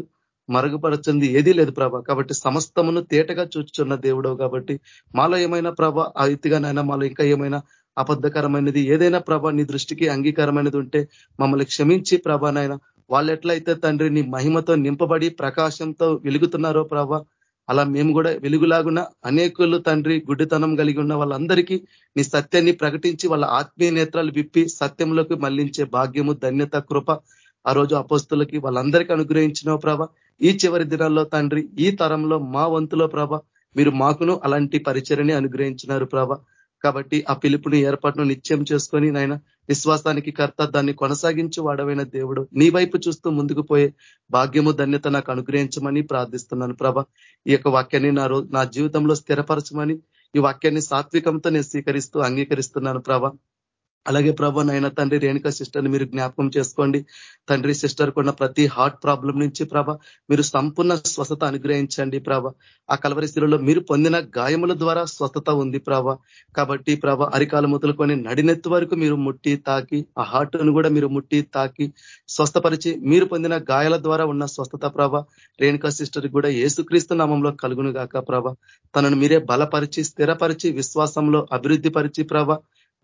మరుగుపరచింది. ఏదీ లేదు ప్రభ. కాబట్టి సమస్తమును తేటగా చూచుచున్న దేవుడవు కాబట్టి మాలో ఏమైనా ప్రభ ఆ రీతిగానైనా మాలో ఇంకా ఏమైనా అబద్ధకరమైనది ఏదైనా ప్రభ నీ దృష్టికి అంగీకారమైనది ఉంటే మమ్మల్ని క్షమించి ప్రభానైనా వాళ్ళు ఎట్లయితే తండ్రి నీ మహిమతో నింపబడి ప్రకాశంతో వెలుగుతున్నారో ప్రభ అలా మేము కూడా వెలుగులాగున అనేకులు తండ్రి గుడ్డితనం కలిగి ఉన్న వాళ్ళందరికీ నీ సత్యాన్ని ప్రకటించి వాళ్ళ ఆత్మీయ నేత్రాలు విప్పి సత్యంలోకి మళ్ళించే భాగ్యము ధన్యత కృప ఆ రోజు అపోస్తులకి వాళ్ళందరికీ అనుగ్రహించిన ప్రభ. ఈ చివరి దినాల్లో తండ్రి ఈ తరంలో మా వంతులో ప్రభ మీరు మాకును అలాంటి పరిచయని అనుగ్రహించినారు ప్రభ. కాబట్టి ఆ పిలుపుని ఏర్పాటును నిత్యం చేసుకొని నాయన విశ్వాసానికి కర్త దాన్ని కొనసాగించి వాడవైన దేవుడు. నీ వైపు చూస్తూ ముందుకు పోయే భాగ్యము ధన్యత నాకు అనుగ్రహించమని ప్రార్థిస్తున్నాను ప్రభ. ఈ యొక్క వాక్యాన్ని నా నా జీవితంలో స్థిరపరచమని ఈ వాక్యాన్ని సాత్వికంతో నేను స్వీకరిస్తూ అంగీకరిస్తున్నాను ప్రభ. అలాగే ప్రభా నాయన తండ్రి రేణుక సిస్టర్ని మీరు జ్ఞాపకం చేసుకోండి. తండ్రి సిస్టర్ కొన్న ప్రతి హార్ట్ ప్రాబ్లం నుంచి ప్రభ మీరు సంపూర్ణ స్వస్థత అనుగ్రహించండి ప్రభ. ఆ కలవరి స్థితిలో మీరు పొందిన గాయముల ద్వారా స్వస్థత ఉంది ప్రభ. కాబట్టి ప్రభ అరికాలు మొదలుకొని నడినెత్తు వరకు మీరు ముట్టి తాకి ఆ హార్ట్ను కూడా మీరు ముట్టి తాకి స్వస్థపరిచి మీరు పొందిన గాయాల ద్వారా ఉన్న స్వస్థత ప్రభ రేణుక సిస్టర్ కూడా ఏసుక్రీస్తు నామంలో కలుగును గాక ప్రభ. తనను మీరే బలపరిచి స్థిరపరిచి విశ్వాసంలో అభివృద్ధి పరిచి ప్రభ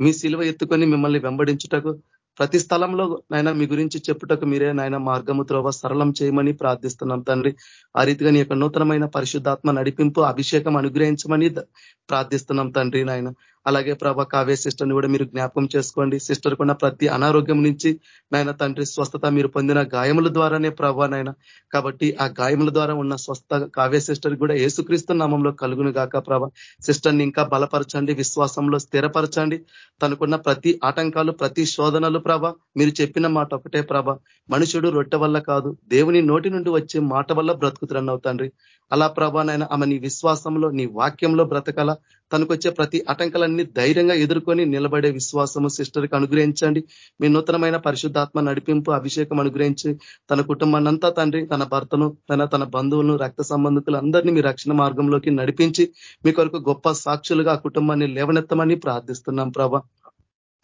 మీ శిలువ ఎత్తుకొని మిమ్మల్ని వెంబడించుటకు ప్రతి స్థలంలో నాయన మీ గురించి చెప్పుటకు మీరే నాయన మార్గము త్రోవ సరళం చేయమని ప్రార్థిస్తున్నాం తండ్రి. ఆ రీతిగా నీ యొక్క నూతనమైన పరిశుద్ధాత్మ నడిపింపు అభిషేకం అనుగ్రహించమని ప్రార్థిస్తున్నాం తండ్రి నాయన. అలాగే ప్రభ కావ్య సిస్టర్ని కూడా మీరు జ్ఞాపకం చేసుకోండి. సిస్టర్ కొన్న ప్రతి అనారోగ్యం నుంచి నాయన తండ్రి స్వస్థత మీరు పొందిన గాయముల ద్వారానే ప్రభా నాయన. కాబట్టి ఆ గాయముల ద్వారా ఉన్న స్వస్థ కావ్య సిస్టర్ కూడా ఏసుక్రీస్తు నామంలో కలుగును గాక ప్రభ. సిస్టర్ని ఇంకా బలపరచండి విశ్వాసంలో స్థిరపరచండి. తనకున్న ప్రతి ఆటంకాలు ప్రతి శోధనలు ప్రభ మీరు చెప్పిన మాట ఒకటే ప్రభ. మనుషుడు రొట్టె వల్ల కాదు దేవుని నోటి నుండి వచ్చే మాట వల్ల బ్రతుకుతురన్నావు తండ్రి. అలా ప్రభానైనా ఆమె నీ విశ్వాసంలో నీ వాక్యంలో బ్రతకల? తనకొచ్చే ప్రతి ఆటంకాలన్నీ ధైర్యంగా ఎదుర్కొని నిలబడే విశ్వాసము సిస్టర్కి అనుగ్రహించండి. మీ నూతనమైన పరిశుద్ధాత్మ నడిపింపు అభిషేకం అనుగ్రహించి తన కుటుంబాన్నంతా తండ్రి తన భర్తను తన తన బంధువులను రక్త సంబంధికులందరినీ మీ రక్షణ మార్గంలోకి నడిపించి మీ కొరకు గొప్ప సాక్షులుగా ఆ కుటుంబాన్ని లేవనెత్తమని ప్రార్థిస్తున్నాం ప్రభా.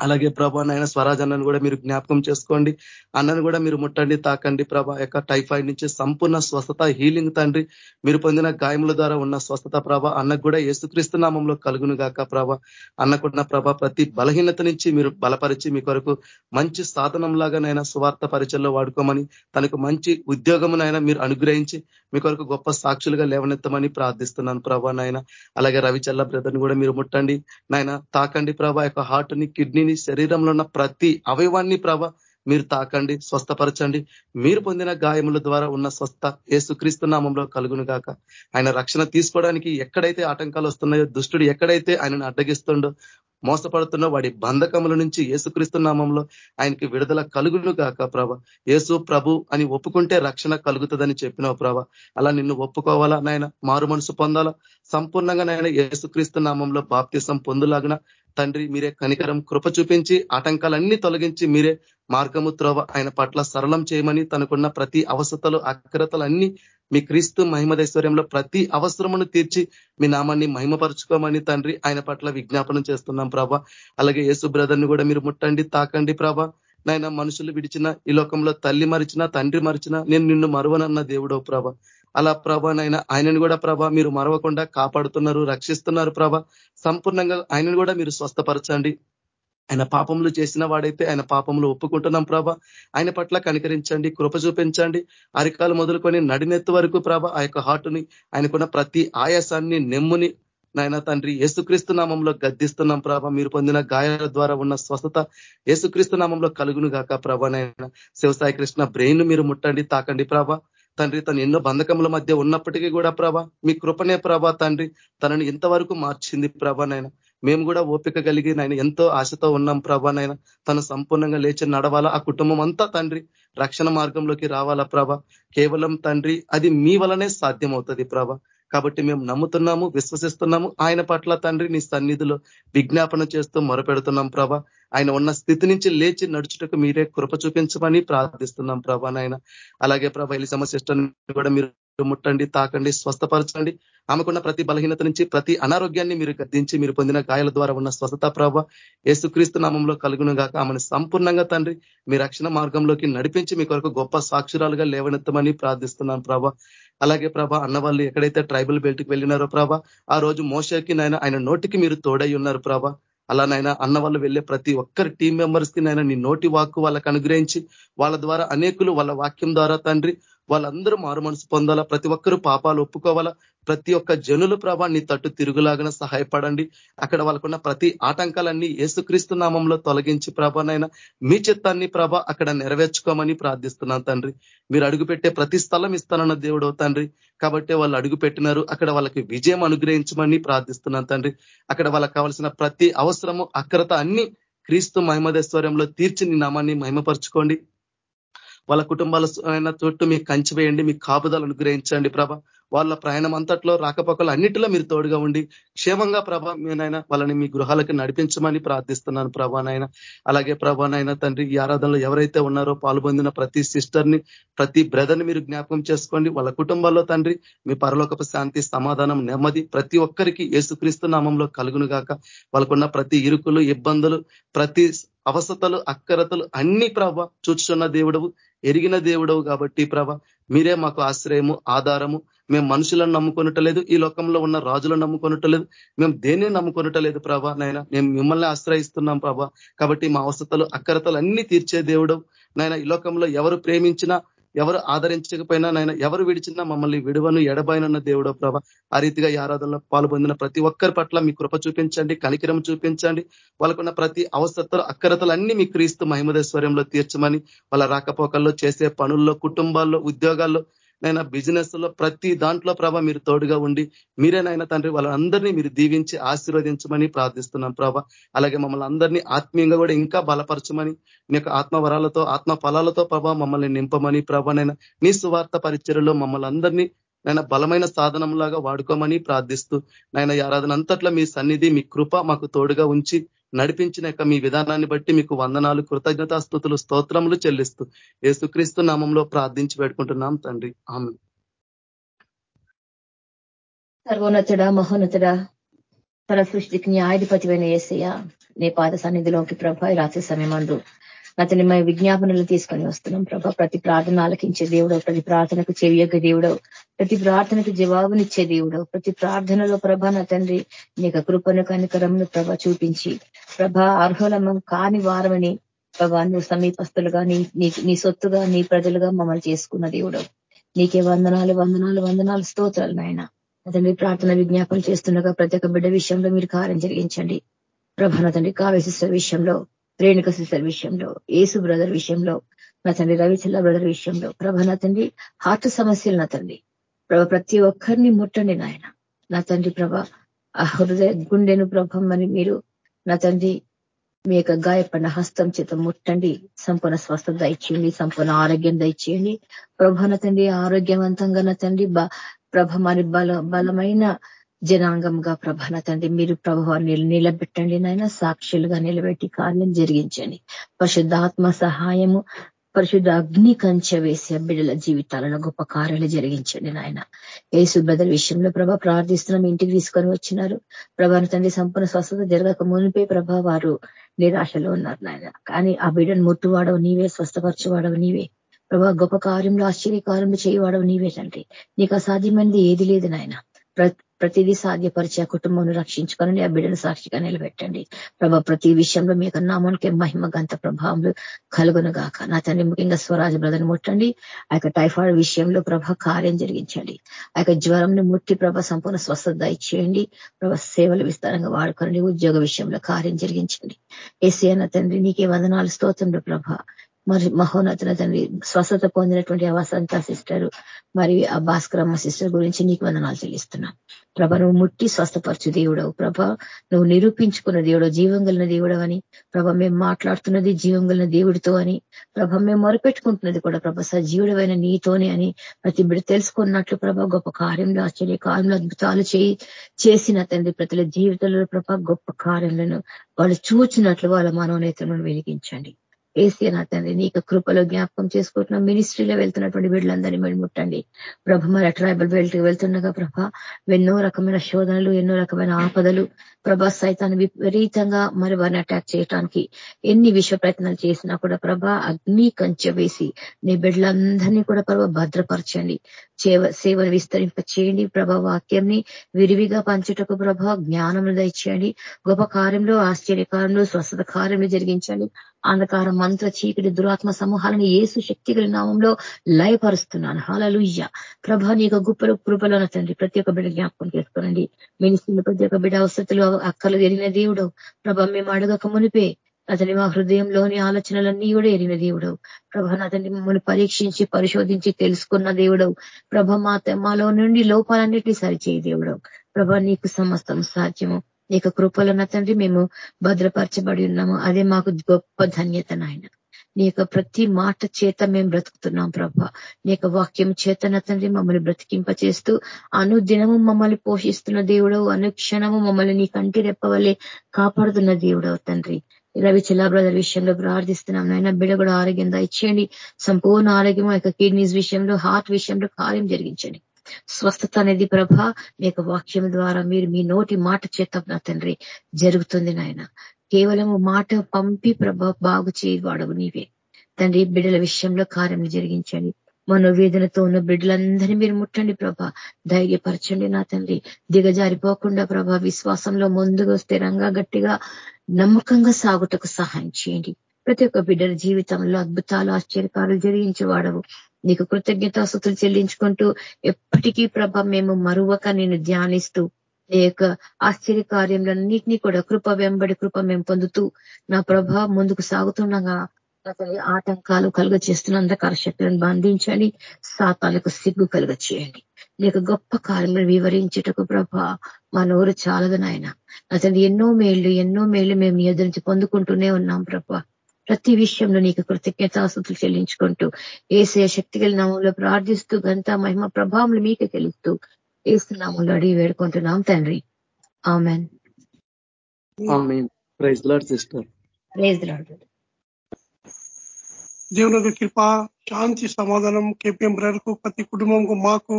అలాగే ప్రభా నాయన స్వరాజ్ అన్నను కూడా మీరు జ్ఞాపకం చేసుకోండి. అన్నను కూడా మీరు ముట్టండి తాకండి ప్రభా. యొక్క టైఫాయిడ్ నుంచి సంపూర్ణ స్వస్థత హీలింగ్ తండ్రి. మీరు పొందిన గాయముల ద్వారా ఉన్న స్వస్థత ప్రభ. అన్నకు కూడా ఏసుక్రీస్తు నామంలో కలుగును గాక ప్రభ. అన్నకున్న ప్రభ ప్రతి బలహీనత నుంచి మీరు బలపరిచి మీ కొరకు మంచి సాధనంలాగానైనా స్వార్థ పరిచయంలో వాడుకోమని తనకు మంచి ఉద్యోగమునైనా మీరు అనుగ్రహించి మీ కొరకు గొప్ప సాక్షులుగా లేవనెత్తమని ప్రార్థిస్తున్నాను ప్రభా నాయన. అలాగే రవిచల్ల బ్రదర్ని కూడా మీరు ముట్టండి. నాయన తాకండి ప్రభా. యొక్క హార్ట్ని నీ శరీరంలో ఉన్న ప్రతి అవయవాన్ని ప్రభ మీరు తాకండి స్వస్థపరచండి. మీరు పొందిన గాయముల ద్వారా ఉన్న స్వస్థ ఏసుక్రీస్తు నామంలో కలుగును గాక. ఆయన రక్షణ తీసుకోవడానికి ఎక్కడైతే ఆటంకాలు వస్తున్నాయో దుష్టుడు ఎక్కడైతే ఆయనను అడ్డగిస్తుండో మోసపడుతున్న వాడి బంధకముల నుంచి ఏసుక్రీస్తు నామంలో ఆయనకి విడుదల కలుగును గాక ప్రభ. ఏసు ప్రభు అని ఒప్పుకుంటే రక్షణ కలుగుతుందని చెప్పినావు ప్రభ. అలా నిన్ను ఒప్పుకోవాలా నాయన? మారు మనసు పొందాలా? సంపూర్ణంగా నాయన ఏసుక్రీస్తు నామంలో బాప్తిసం పొందులాగిన తండ్రి మీరే కనికరం కృప చూపించి ఆటంకాలన్నీ తొలగించి మీరే మార్గము త్రోవ ఆయన పట్ల సరళం చేయమని తనకున్న ప్రతి అవసతలు అక్రతలన్నీ అన్ని మీ క్రీస్తు మహిమదైశ్వర్యంలో ప్రతి అవసరమును తీర్చి మీ నామాన్ని మహిమపరుచుకోమని తండ్రి ఆయన పట్ల విజ్ఞాపనం చేస్తున్నాం ప్రభా. అలాగే యేసు బ్రదర్ని కూడా మీరు ముట్టండి తాకండి ప్రభా. నాయన మనుషులు విడిచిన ఈ లోకంలో తల్లి మరిచినా తండ్రి మరిచినా నేను నిన్ను మరువనన్న దేవుడో ప్రభ. అలా ప్రభ ఆయనను కూడా ప్రభ మీరు మరవకుండా కాపాడుతున్నారు రక్షిస్తున్నారు ప్రభ. సంపూర్ణంగా ఆయనను కూడా మీరు స్వస్థపరచండి. ఆయన పాపములు చేసిన వాడైతే ఆయన పాపములు ఒప్పుకుంటున్నాం ప్రభ. ఆయన పట్ల కనికరించండి కృప చూపించండి. అరికాలు మొదలుకొని నడినెత్తు వరకు ప్రభ ఆ యొక్క హార్టుని ఆయనకున్న ప్రతి ఆయాసాన్ని నెమ్ముని నాయన తండ్రి యేసుక్రీస్తు నామంలో గద్దిస్తున్నాం ప్రభ. మీరు పొందిన గాయాల ద్వారా ఉన్న స్వస్థత యేసుక్రీస్తు నామంలో కలుగును గాక ప్రభ నాయన శివసాయి కృష్ణ బ్రెయిన్ మీరు ముట్టండి తాకండి ప్రభ. తండ్రి తను ఎన్నో బంధకముల మధ్య ఉన్నప్పటికీ కూడా ప్రభ మీ కృపనే ప్రభ తండ్రి తనని ఇంతవరకు మార్చింది ప్రభ నాయన. మేము కూడా ఓపిక కలిగి నాయన ఎంతో ఆశతో ఉన్నాం ప్రభా నాయన. తను సంపూర్ణంగా లేచి నడవాలా ఆ కుటుంబం అంతా తండ్రి రక్షణ మార్గంలోకి రావాలా ప్రభ. కేవలం తండ్రి అది మీ వలనే సాధ్యమవుతుంది ప్రభ. కాబట్టి మేము నమ్ముతున్నాము విశ్వసిస్తున్నాము. ఆయన పట్ల తండ్రి నీ సన్నిధిలో విజ్ఞాపన చేస్తూ మొరపెడుతున్నాం ప్రభా. ఆయన ఉన్న స్థితి నుంచి లేచి నడుచుటకు మీరే కృప చూపించమని ప్రార్థిస్తున్నాం ప్రభా నాయన. అలాగే ప్రభా ఎలి సమస్య కూడా మీరు ముట్టండి తాకండి స్వస్థపరచండి. ఆమెకున్న ప్రతి బలహీనత నుంచి ప్రతి అనారోగ్యాన్ని మీరు గద్దించి మీరు పొందిన గాయాల ద్వారా ఉన్న స్వస్థత ప్రభ. ఏసుక్రీస్తు నామంలో కలుగును గాక ఆమెను సంపూర్ణంగా తండ్రి మీ రక్షణ మార్గంలోకి నడిపించి మీ కొరకు గొప్ప సాక్షురాలుగా లేవనెత్తమని ప్రార్థిస్తున్నాను ప్రభా. అలాగే ప్రభ అన్న వాళ్ళు ఎక్కడైతే ట్రైబల్ బెల్ట్కి వెళ్ళినారో ప్రభ ఆ రోజు మోసకి నాయన ఆయన నోటికి మీరు తోడై ఉన్నారు ప్రభ. అలా నాయన అన్న వాళ్ళు వెళ్ళే ప్రతి ఒక్కరి టీం మెంబర్స్కి నాయన నీ నోటి వాక్కు వాళ్ళకు అనుగ్రహించి వాళ్ళ ద్వారా అనేకులు వాళ్ళ వాక్యం ద్వారా తండ్రి వాళ్ళందరూ మారు మనసు పొందాలా? ప్రతి ఒక్కరూ పాపాలు ఒప్పుకోవాలా? ప్రతి ఒక్క జనులు ప్రభా నీ తట్టు తిరుగులాగా సహాయపడండి. అక్కడ వాళ్ళకున్న ప్రతి ఆటంకాలన్నీ ఏసుక్రీస్తు నామంలో తొలగించి ప్రభానైనా మీ చిత్తాన్ని ప్రభ అక్కడ నెరవేర్చుకోమని ప్రార్థిస్తున్నాను తండ్రి. మీరు అడుగుపెట్టే ప్రతి స్థలం ఇస్తానన్న దేవుడు తండ్రి. కాబట్టి వాళ్ళు అడుగు పెట్టినారు అక్కడ వాళ్ళకి విజయం అనుగ్రహించమని ప్రార్థిస్తున్నాను తండ్రి. అక్కడ వాళ్ళకి కావాల్సిన ప్రతి అవసరము అక్రత అన్ని క్రీస్తు మహిమదేశ్వర్యంలో తీర్చి నీ నామాన్ని మహిమపరచుకోండి. వాళ్ళ కుటుంబాల చుట్టూ మీకు కంచి వేయండి మీకు కాపుదలు అనుగ్రహించండి ప్రభ. వాళ్ళ ప్రయాణం అంతట్లో రాకపోకలు అన్నిటిలో మీరు తోడుగా ఉండి క్షేమంగా ప్రభా మీనైనా వాళ్ళని మీ గృహాలకి నడిపించమని ప్రార్థిస్తున్నాను ప్రభానైనా అలాగే ప్రభానైనా తండ్రి ఈ ఆరాధనలో ఎవరైతే ఉన్నారో పాల్పొందిన ప్రతి సిస్టర్ని ప్రతి బ్రదర్ని మీరు జ్ఞాపకం చేసుకోండి. వాళ్ళ కుటుంబాల్లో తండ్రి మీ పరలోకపు శాంతి సమాధానం నెమ్మది ప్రతి ఒక్కరికి ఏసుక్రీస్తు నామంలో కలుగును గాక. వాళ్ళకున్న ప్రతి ఇరుకులు ఇబ్బందులు ప్రతి అవసతలు అక్కరతలు అన్ని ప్రభ చూచున్న దేవుడవు ఎరిగిన దేవుడవు కాబట్టి ప్రభ మీరే మాకు ఆశ్రయము ఆధారము. మేము మనుషులను నమ్ముకొనటలేదు ఈ లోకంలో ఉన్న రాజులను నమ్ముకొనటలేదు. మేము దేన్ని నమ్ముకొనటలేదు ప్రభా నాయన? మేము మిమ్మల్ని ఆశ్రయిస్తున్నాం ప్రభా. కాబట్టి మా అవసతలు అక్కరతలు అన్ని తీర్చే దేవుడు నాయన ఈ లోకంలో ఎవరు ప్రేమించినా ఎవరు ఆదరించకపోయినా నాయన ఎవరు విడిచినా మమ్మల్ని విడువను ఎడబాయనున్న దేవుడో ప్రభ. ఆ రీతిగా ఈ ఆరాధనలో పాల్పొందిన ప్రతి ఒక్కరి పట్ల మీ కృప చూపించండి కనికిరం చూపించండి. వాళ్ళకున్న ప్రతి అవసరతలు అక్కరతలు అన్ని మీ క్రీస్తు మహిమదేశ్వర్యంలో తీర్చమని వాళ్ళ రాకపోకల్లో చేసే పనుల్లో కుటుంబాల్లో ఉద్యోగాల్లో నైనా బిజినెస్లో ప్రతి దాంట్లో ప్రభ మీరు తోడుగా ఉండి మీరేనైనా తండ్రి వాళ్ళందరినీ మీరు దీవించి ఆశీర్వదించమని ప్రార్థిస్తున్నాం ప్రభ. అలాగే మమ్మల్ని అందరినీ ఆత్మీయంగా కూడా ఇంకా బలపరచమని నీ యొక్క ఆత్మవరాలతో ఆత్మ ఫలాలతో ప్రభ మమ్మల్ని నింపమని ప్రభనైనా నీ సువార్త పరిచయలో మమ్మల్ని అందరినీ నాయన బలమైన సాధనంలాగా వాడుకోమని ప్రార్థిస్తూ నాయన ఆరాధన అంతట్లో మీ సన్నిధి మీ కృప మాకు తోడుగా ఉంచి నడిపించిన మీ విధానాన్ని బట్టి మీకు వందనాలు కృతజ్ఞతాస్థుతులు స్తోత్రములు చెల్లిస్తూ ఏసుక్రీస్తు నామంలో ప్రార్థించి పెట్టుకుంటున్నాం తండ్రి. ఆమె సర్వోన్నతుడ మహోన్నతుడ తన సృష్టికి న్యాయాధిపతివైన ఏసయ్య నీ పాద సన్నిధిలోకి ప్రభ రాత్రి సమయమందు అతని మేము విజ్ఞాపనలు తీసుకొని వస్తున్నాం ప్రభా. ప్రతి ప్రార్థన ఆలకించే దేవుడవు ప్రతి ప్రార్థనకు చెవియొగ్గ దేవుడవు ప్రతి ప్రార్థనకు జవాబునిచ్చే దేవుడవు ప్రతి ప్రార్థనలో ప్రభ నా తండ్రి నీకు కృపను కనికరమును ప్రభ చూపించి ప్రభ అర్హులమం కాని వారమని ప్రభా నువ్వు సమీపస్తులుగా నీ నీ సొత్తుగా నీ ప్రజలుగా మమ్మల్ని చేసుకున్న దేవుడవు నీకే వందనాలు వందనాలు వందనాలు స్తోత్రాలు నాయన. అతని ప్రార్థన విజ్ఞాపన చేస్తుండగా ప్రతి ఒక్క బిడ్డ విషయంలో మీరు కార్యం జరిగించండి. ప్రభాన తండ్రి కావ్య విషయంలో రేణుక సిస్టర్ విషయంలో ఏసు బ్రదర్ విషయంలో నా తండ్రి రవిచల్ల బ్రదర్ విషయంలో ప్రభ నా తండ్రి హార్ట్ సమస్యలు నా తండ్రి. ప్రభ ప్రతి ఒక్కరిని ముట్టండి నాయన. నా తండ్రి ప్రభ ఆ హృదయ గుండెను ప్రభం అని మీరు నా తండ్రి మీ యొక్క గాయపడిన హస్తం చేత ముట్టండి. సంపూర్ణ స్వస్థత దయచేయండి సంపూర్ణ ఆరోగ్యం దయచేయండి. ప్రభ తండ్రి ఆరోగ్యవంతంగా నా తండ్రి ప్రభ మరి బల బలమైన జనాంగంగా ప్రభాన తండ్రి మీరు ప్రభావాన్ని నిలబెట్టండి నాయన సాక్షులుగా నిలబెట్టి కార్యం జరిగించండి. పరిశుద్ధాత్మ సహాయము పరిశుద్ధ అగ్ని కంచె వేసి బిడ్డల జీవితాలలో గొప్ప కార్యాలు జరిగించండి నాయన. ఏసు బ్రదర్ విషయంలో ప్రభా ప్రార్థిస్తున్నాం ఇంటికి తీసుకొని వచ్చినారు. ప్రభాని తండ్రి సంపూర్ణ స్వస్థత జరగక మునిపే ప్రభా వారు నిరాశలో ఉన్నారు నాయన. కానీ ఆ బిడ్డను ముట్టువాడవు నీవే స్వస్థపరచువాడవు నీవే. ప్రభా గొప్ప కార్యంలో ఆశ్చర్య కార్యంలో చేయవాడవు నీవే తండ్రి. నీకు అసాధ్యమైనది ఏది లేదు నాయన. ప్రతిదీ సాధ్యపరిచి ఆ కుటుంబం రక్షించుకోనండి ఆ బిడ్డను సాక్షిగా నిలబెట్టండి. ప్రభా ప్రతి విషయంలో మీకు నామానికి మహిమ గంత ప్రభావం కలుగునుగాక. నా తండ్రి ముఖ్యంగా స్వరాజ బ్రదర్ని ముట్టండి. ఆ యొక్క టైఫాయిడ్ విషయంలో ప్రభ కార్యం జరిగించండి. ఆ యొక్క జ్వరంని ముట్టి ప్రభ సంపూర్ణ స్వస్థత ఇచ్చేయండి ప్రభ సేవలు విస్తారంగా వాడుకోండి ఉద్యోగ విషయంలో కార్యం జరిగించండి. ఏసీ అన్న తండ్రి నీకే వందనాలు స్తోత్రంలో ప్రభ. మరి మహోన్నతన తండ్రి స్వస్థత పొందినటువంటి ఆ వసంత సిస్టర్ మరి ఆ భాస్కరమ్మ సిస్టర్ గురించి నీకు వందనాలు చెల్లిస్తున్నా. ప్రభ నువ్వు ముట్టి స్వస్థపరచు దేవుడవు. ప్రభ నువ్వు నిరూపించుకున్న దేవుడు జీవం కలిగిన దేవుడు అని ప్రభ మేము మాట్లాడుతున్నది జీవం దేవుడితో అని. ప్రభ మేము మొరపెట్టుకుంటున్నది కూడా ప్రభ సజీవుడమైన నీతోనే అని. ప్రతి బిడ్డ తెలుసుకున్నట్లు ప్రభ గొప్ప కార్యంలో ఆశ్చర్య కార్యంలో అద్భుతాలు చేయి చేసిన తండ్రి ప్రతి జీవితంలో ప్రభ గొప్ప కార్యములను వాళ్ళు చూచినట్లు వాళ్ళ మనోనేతలను వెలిగించండి. ఏసీ నా తండ్రి నీకు కృపలో జ్ఞాపకం చేసుకుంటున్నాం. మినిస్ట్రీలో వెళ్తున్నటువంటి వీళ్ళందరినీ మీరు ముట్టండి. ప్రభ మరి ట్రైబల్ బెల్ట్ వెళ్తుండగా ప్రభ ఎన్నో రకమైన శోధనలు ఎన్నో రకమైన ఆపదలు ప్రభా సైతాన్ని విపరీతంగా మరి వారిని అటాక్ చేయడానికి ఎన్ని విశ్వ ప్రయత్నాలు చేసినా కూడా ప్రభా అగ్ని కంచె వేసి నీ బిడ్డలందరినీ కూడా ప్రభా భద్రపరచండి. సేవను విస్తరింప చేయండి ప్రభా వాక్యంని విరివిగా పంచుటకు ప్రభా జ్ఞానం దయచేయండి. గొప్ప కార్యంలో ఆశ్చర్యకారంలో స్వస్థత కార్యంలో జరిగించండి. అంధకార మంత్ర చీకటి దురాత్మ సమూహాలను ఏసు శక్తి నామంలో లయపరుస్తున్నాను. హాలలుయ్య ప్రభ నీకు గుప్పలు కృపలను తండ్రి ప్రతి ఒక్క బిడ్డ జ్ఞాపకం చేసుకోనండి. మినిస్ట్రీలు ప్రతి ఒక్క బిడ్డ అవసరతలు అక్కలు ఎరిగిన దేవుడు ప్రభ మేము అడగక మునిపే అతని మా హృదయంలోని ఆలోచనలన్నీ కూడా ఎరిగిన దేవుడవు. ప్రభ అతన్ని మమ్మల్ని పరీక్షించి పరిశోధించి తెలుసుకున్న దేవుడవు. ప్రభ మా మాలో నుండి లోపాలన్నిటినీ సరిచేయ దేవుడవు. ప్రభ నీకు సమస్తం సాధ్యము. నీకు కృపలన్న తండ్రి మేము భద్రపరచబడి ఉన్నాము. అదే మాకు గొప్ప ధన్యత నాయన. నీ యొక్క ప్రతి మాట చేత మేము బ్రతుకుతున్నాం ప్రభా. నీ యొక్క వాక్యం చేతన తండ్రి మమ్మల్ని బ్రతికింప చేస్తూ అనుదినము మమ్మల్ని పోషిస్తున్న దేవుడవు అనుక్షణము మమ్మల్ని నీ కంటి రెప్పవలే కాపాడుతున్న దేవుడవు తండ్రి. రవి చిల్లా బ్రదర్ విషయంలో ప్రార్థిస్తున్నాం నాయన బిడ కూడా ఆరోగ్యం ఇచ్చేయండి సంపూర్ణ ఆరోగ్యం యొక్క కిడ్నీస్ విషయంలో హార్ట్ విషయంలో కార్యం జరిగించండి. స్వస్థత అనేది ప్రభ మీ యొక్క వాక్యం ద్వారా మీరు మీ నోటి మాట చేత నా తండ్రి జరుగుతుంది నాయన. కేవలం మాట పంపి ప్రభ బాగు చేయవాడవు నీవే. తండ్రి బిడ్డల విషయంలో కార్యం జరిగించండి. మనోవేదనతో ఉన్న బిడ్డలందరినీ మీరు ముట్టండి ప్రభ. ధైర్యపరచండి నా తండ్రి. దిగజారిపోకుండా ప్రభ విశ్వాసంలో ముందుగా స్థిరంగా గట్టిగా నమ్మకంగా సాగుటకు సహాయం చేయండి. ప్రతి ఒక్క బిడ్డల జీవితంలో అద్భుతాలు ఆశ్చర్యకారులు జరిగించేవాడవు. నీకు కృతజ్ఞతాసుతులు చెల్లించుకుంటూ ఎప్పటికీ ప్రభ మేము మరువక నేను ధ్యానిస్తూ నీ యొక్క ఆశ్చర్యకార్యంలన్నింటినీ కూడా కృప వెంబడి కృప మేము పొందుతూ నా ప్రభ ముందుకు సాగుతుండగా అతని ఆటంకాలు కలుగ చేస్తున్న అంధకార శక్తులను బంధించండి సాతాలకు సిగ్గు కలుగ చేయండి నీకు గొప్ప కార్యములు వివరించుటకు ప్రభ మా నోరు చాలదు నాయన. అతను ఎన్నో మేళ్ళు ఎన్నో మేళ్ళు మేము నీ ఎదురించి పొందుకుంటూనే ఉన్నాం ప్రభ. ప్రతి విషయంలో నీకు కృతజ్ఞతాస్తుతులు చెల్లించుకుంటూ ఏసే శక్తి నామంలో ప్రార్థిస్తూ గంత మహిమ ప్రభావం మీకే తెలుస్తూ ఏస్తున్నాములు అడిగి వేడుకుంటున్నాం తండ్రి. ఆమెన్. దేవుని కృప శాంతి సమాధానం కేపీఎం బ్రదర్కు ప్రతి కుటుంబంకు మాకు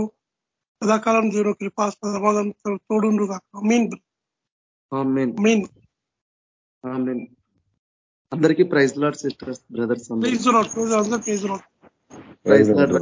సదాకాలం దేవుని కృప సమాధానం తోడుండు మీన్ అందరికీ praise lord sisters brothers praise lord అందరూ ప్రైజ్ లాడ్.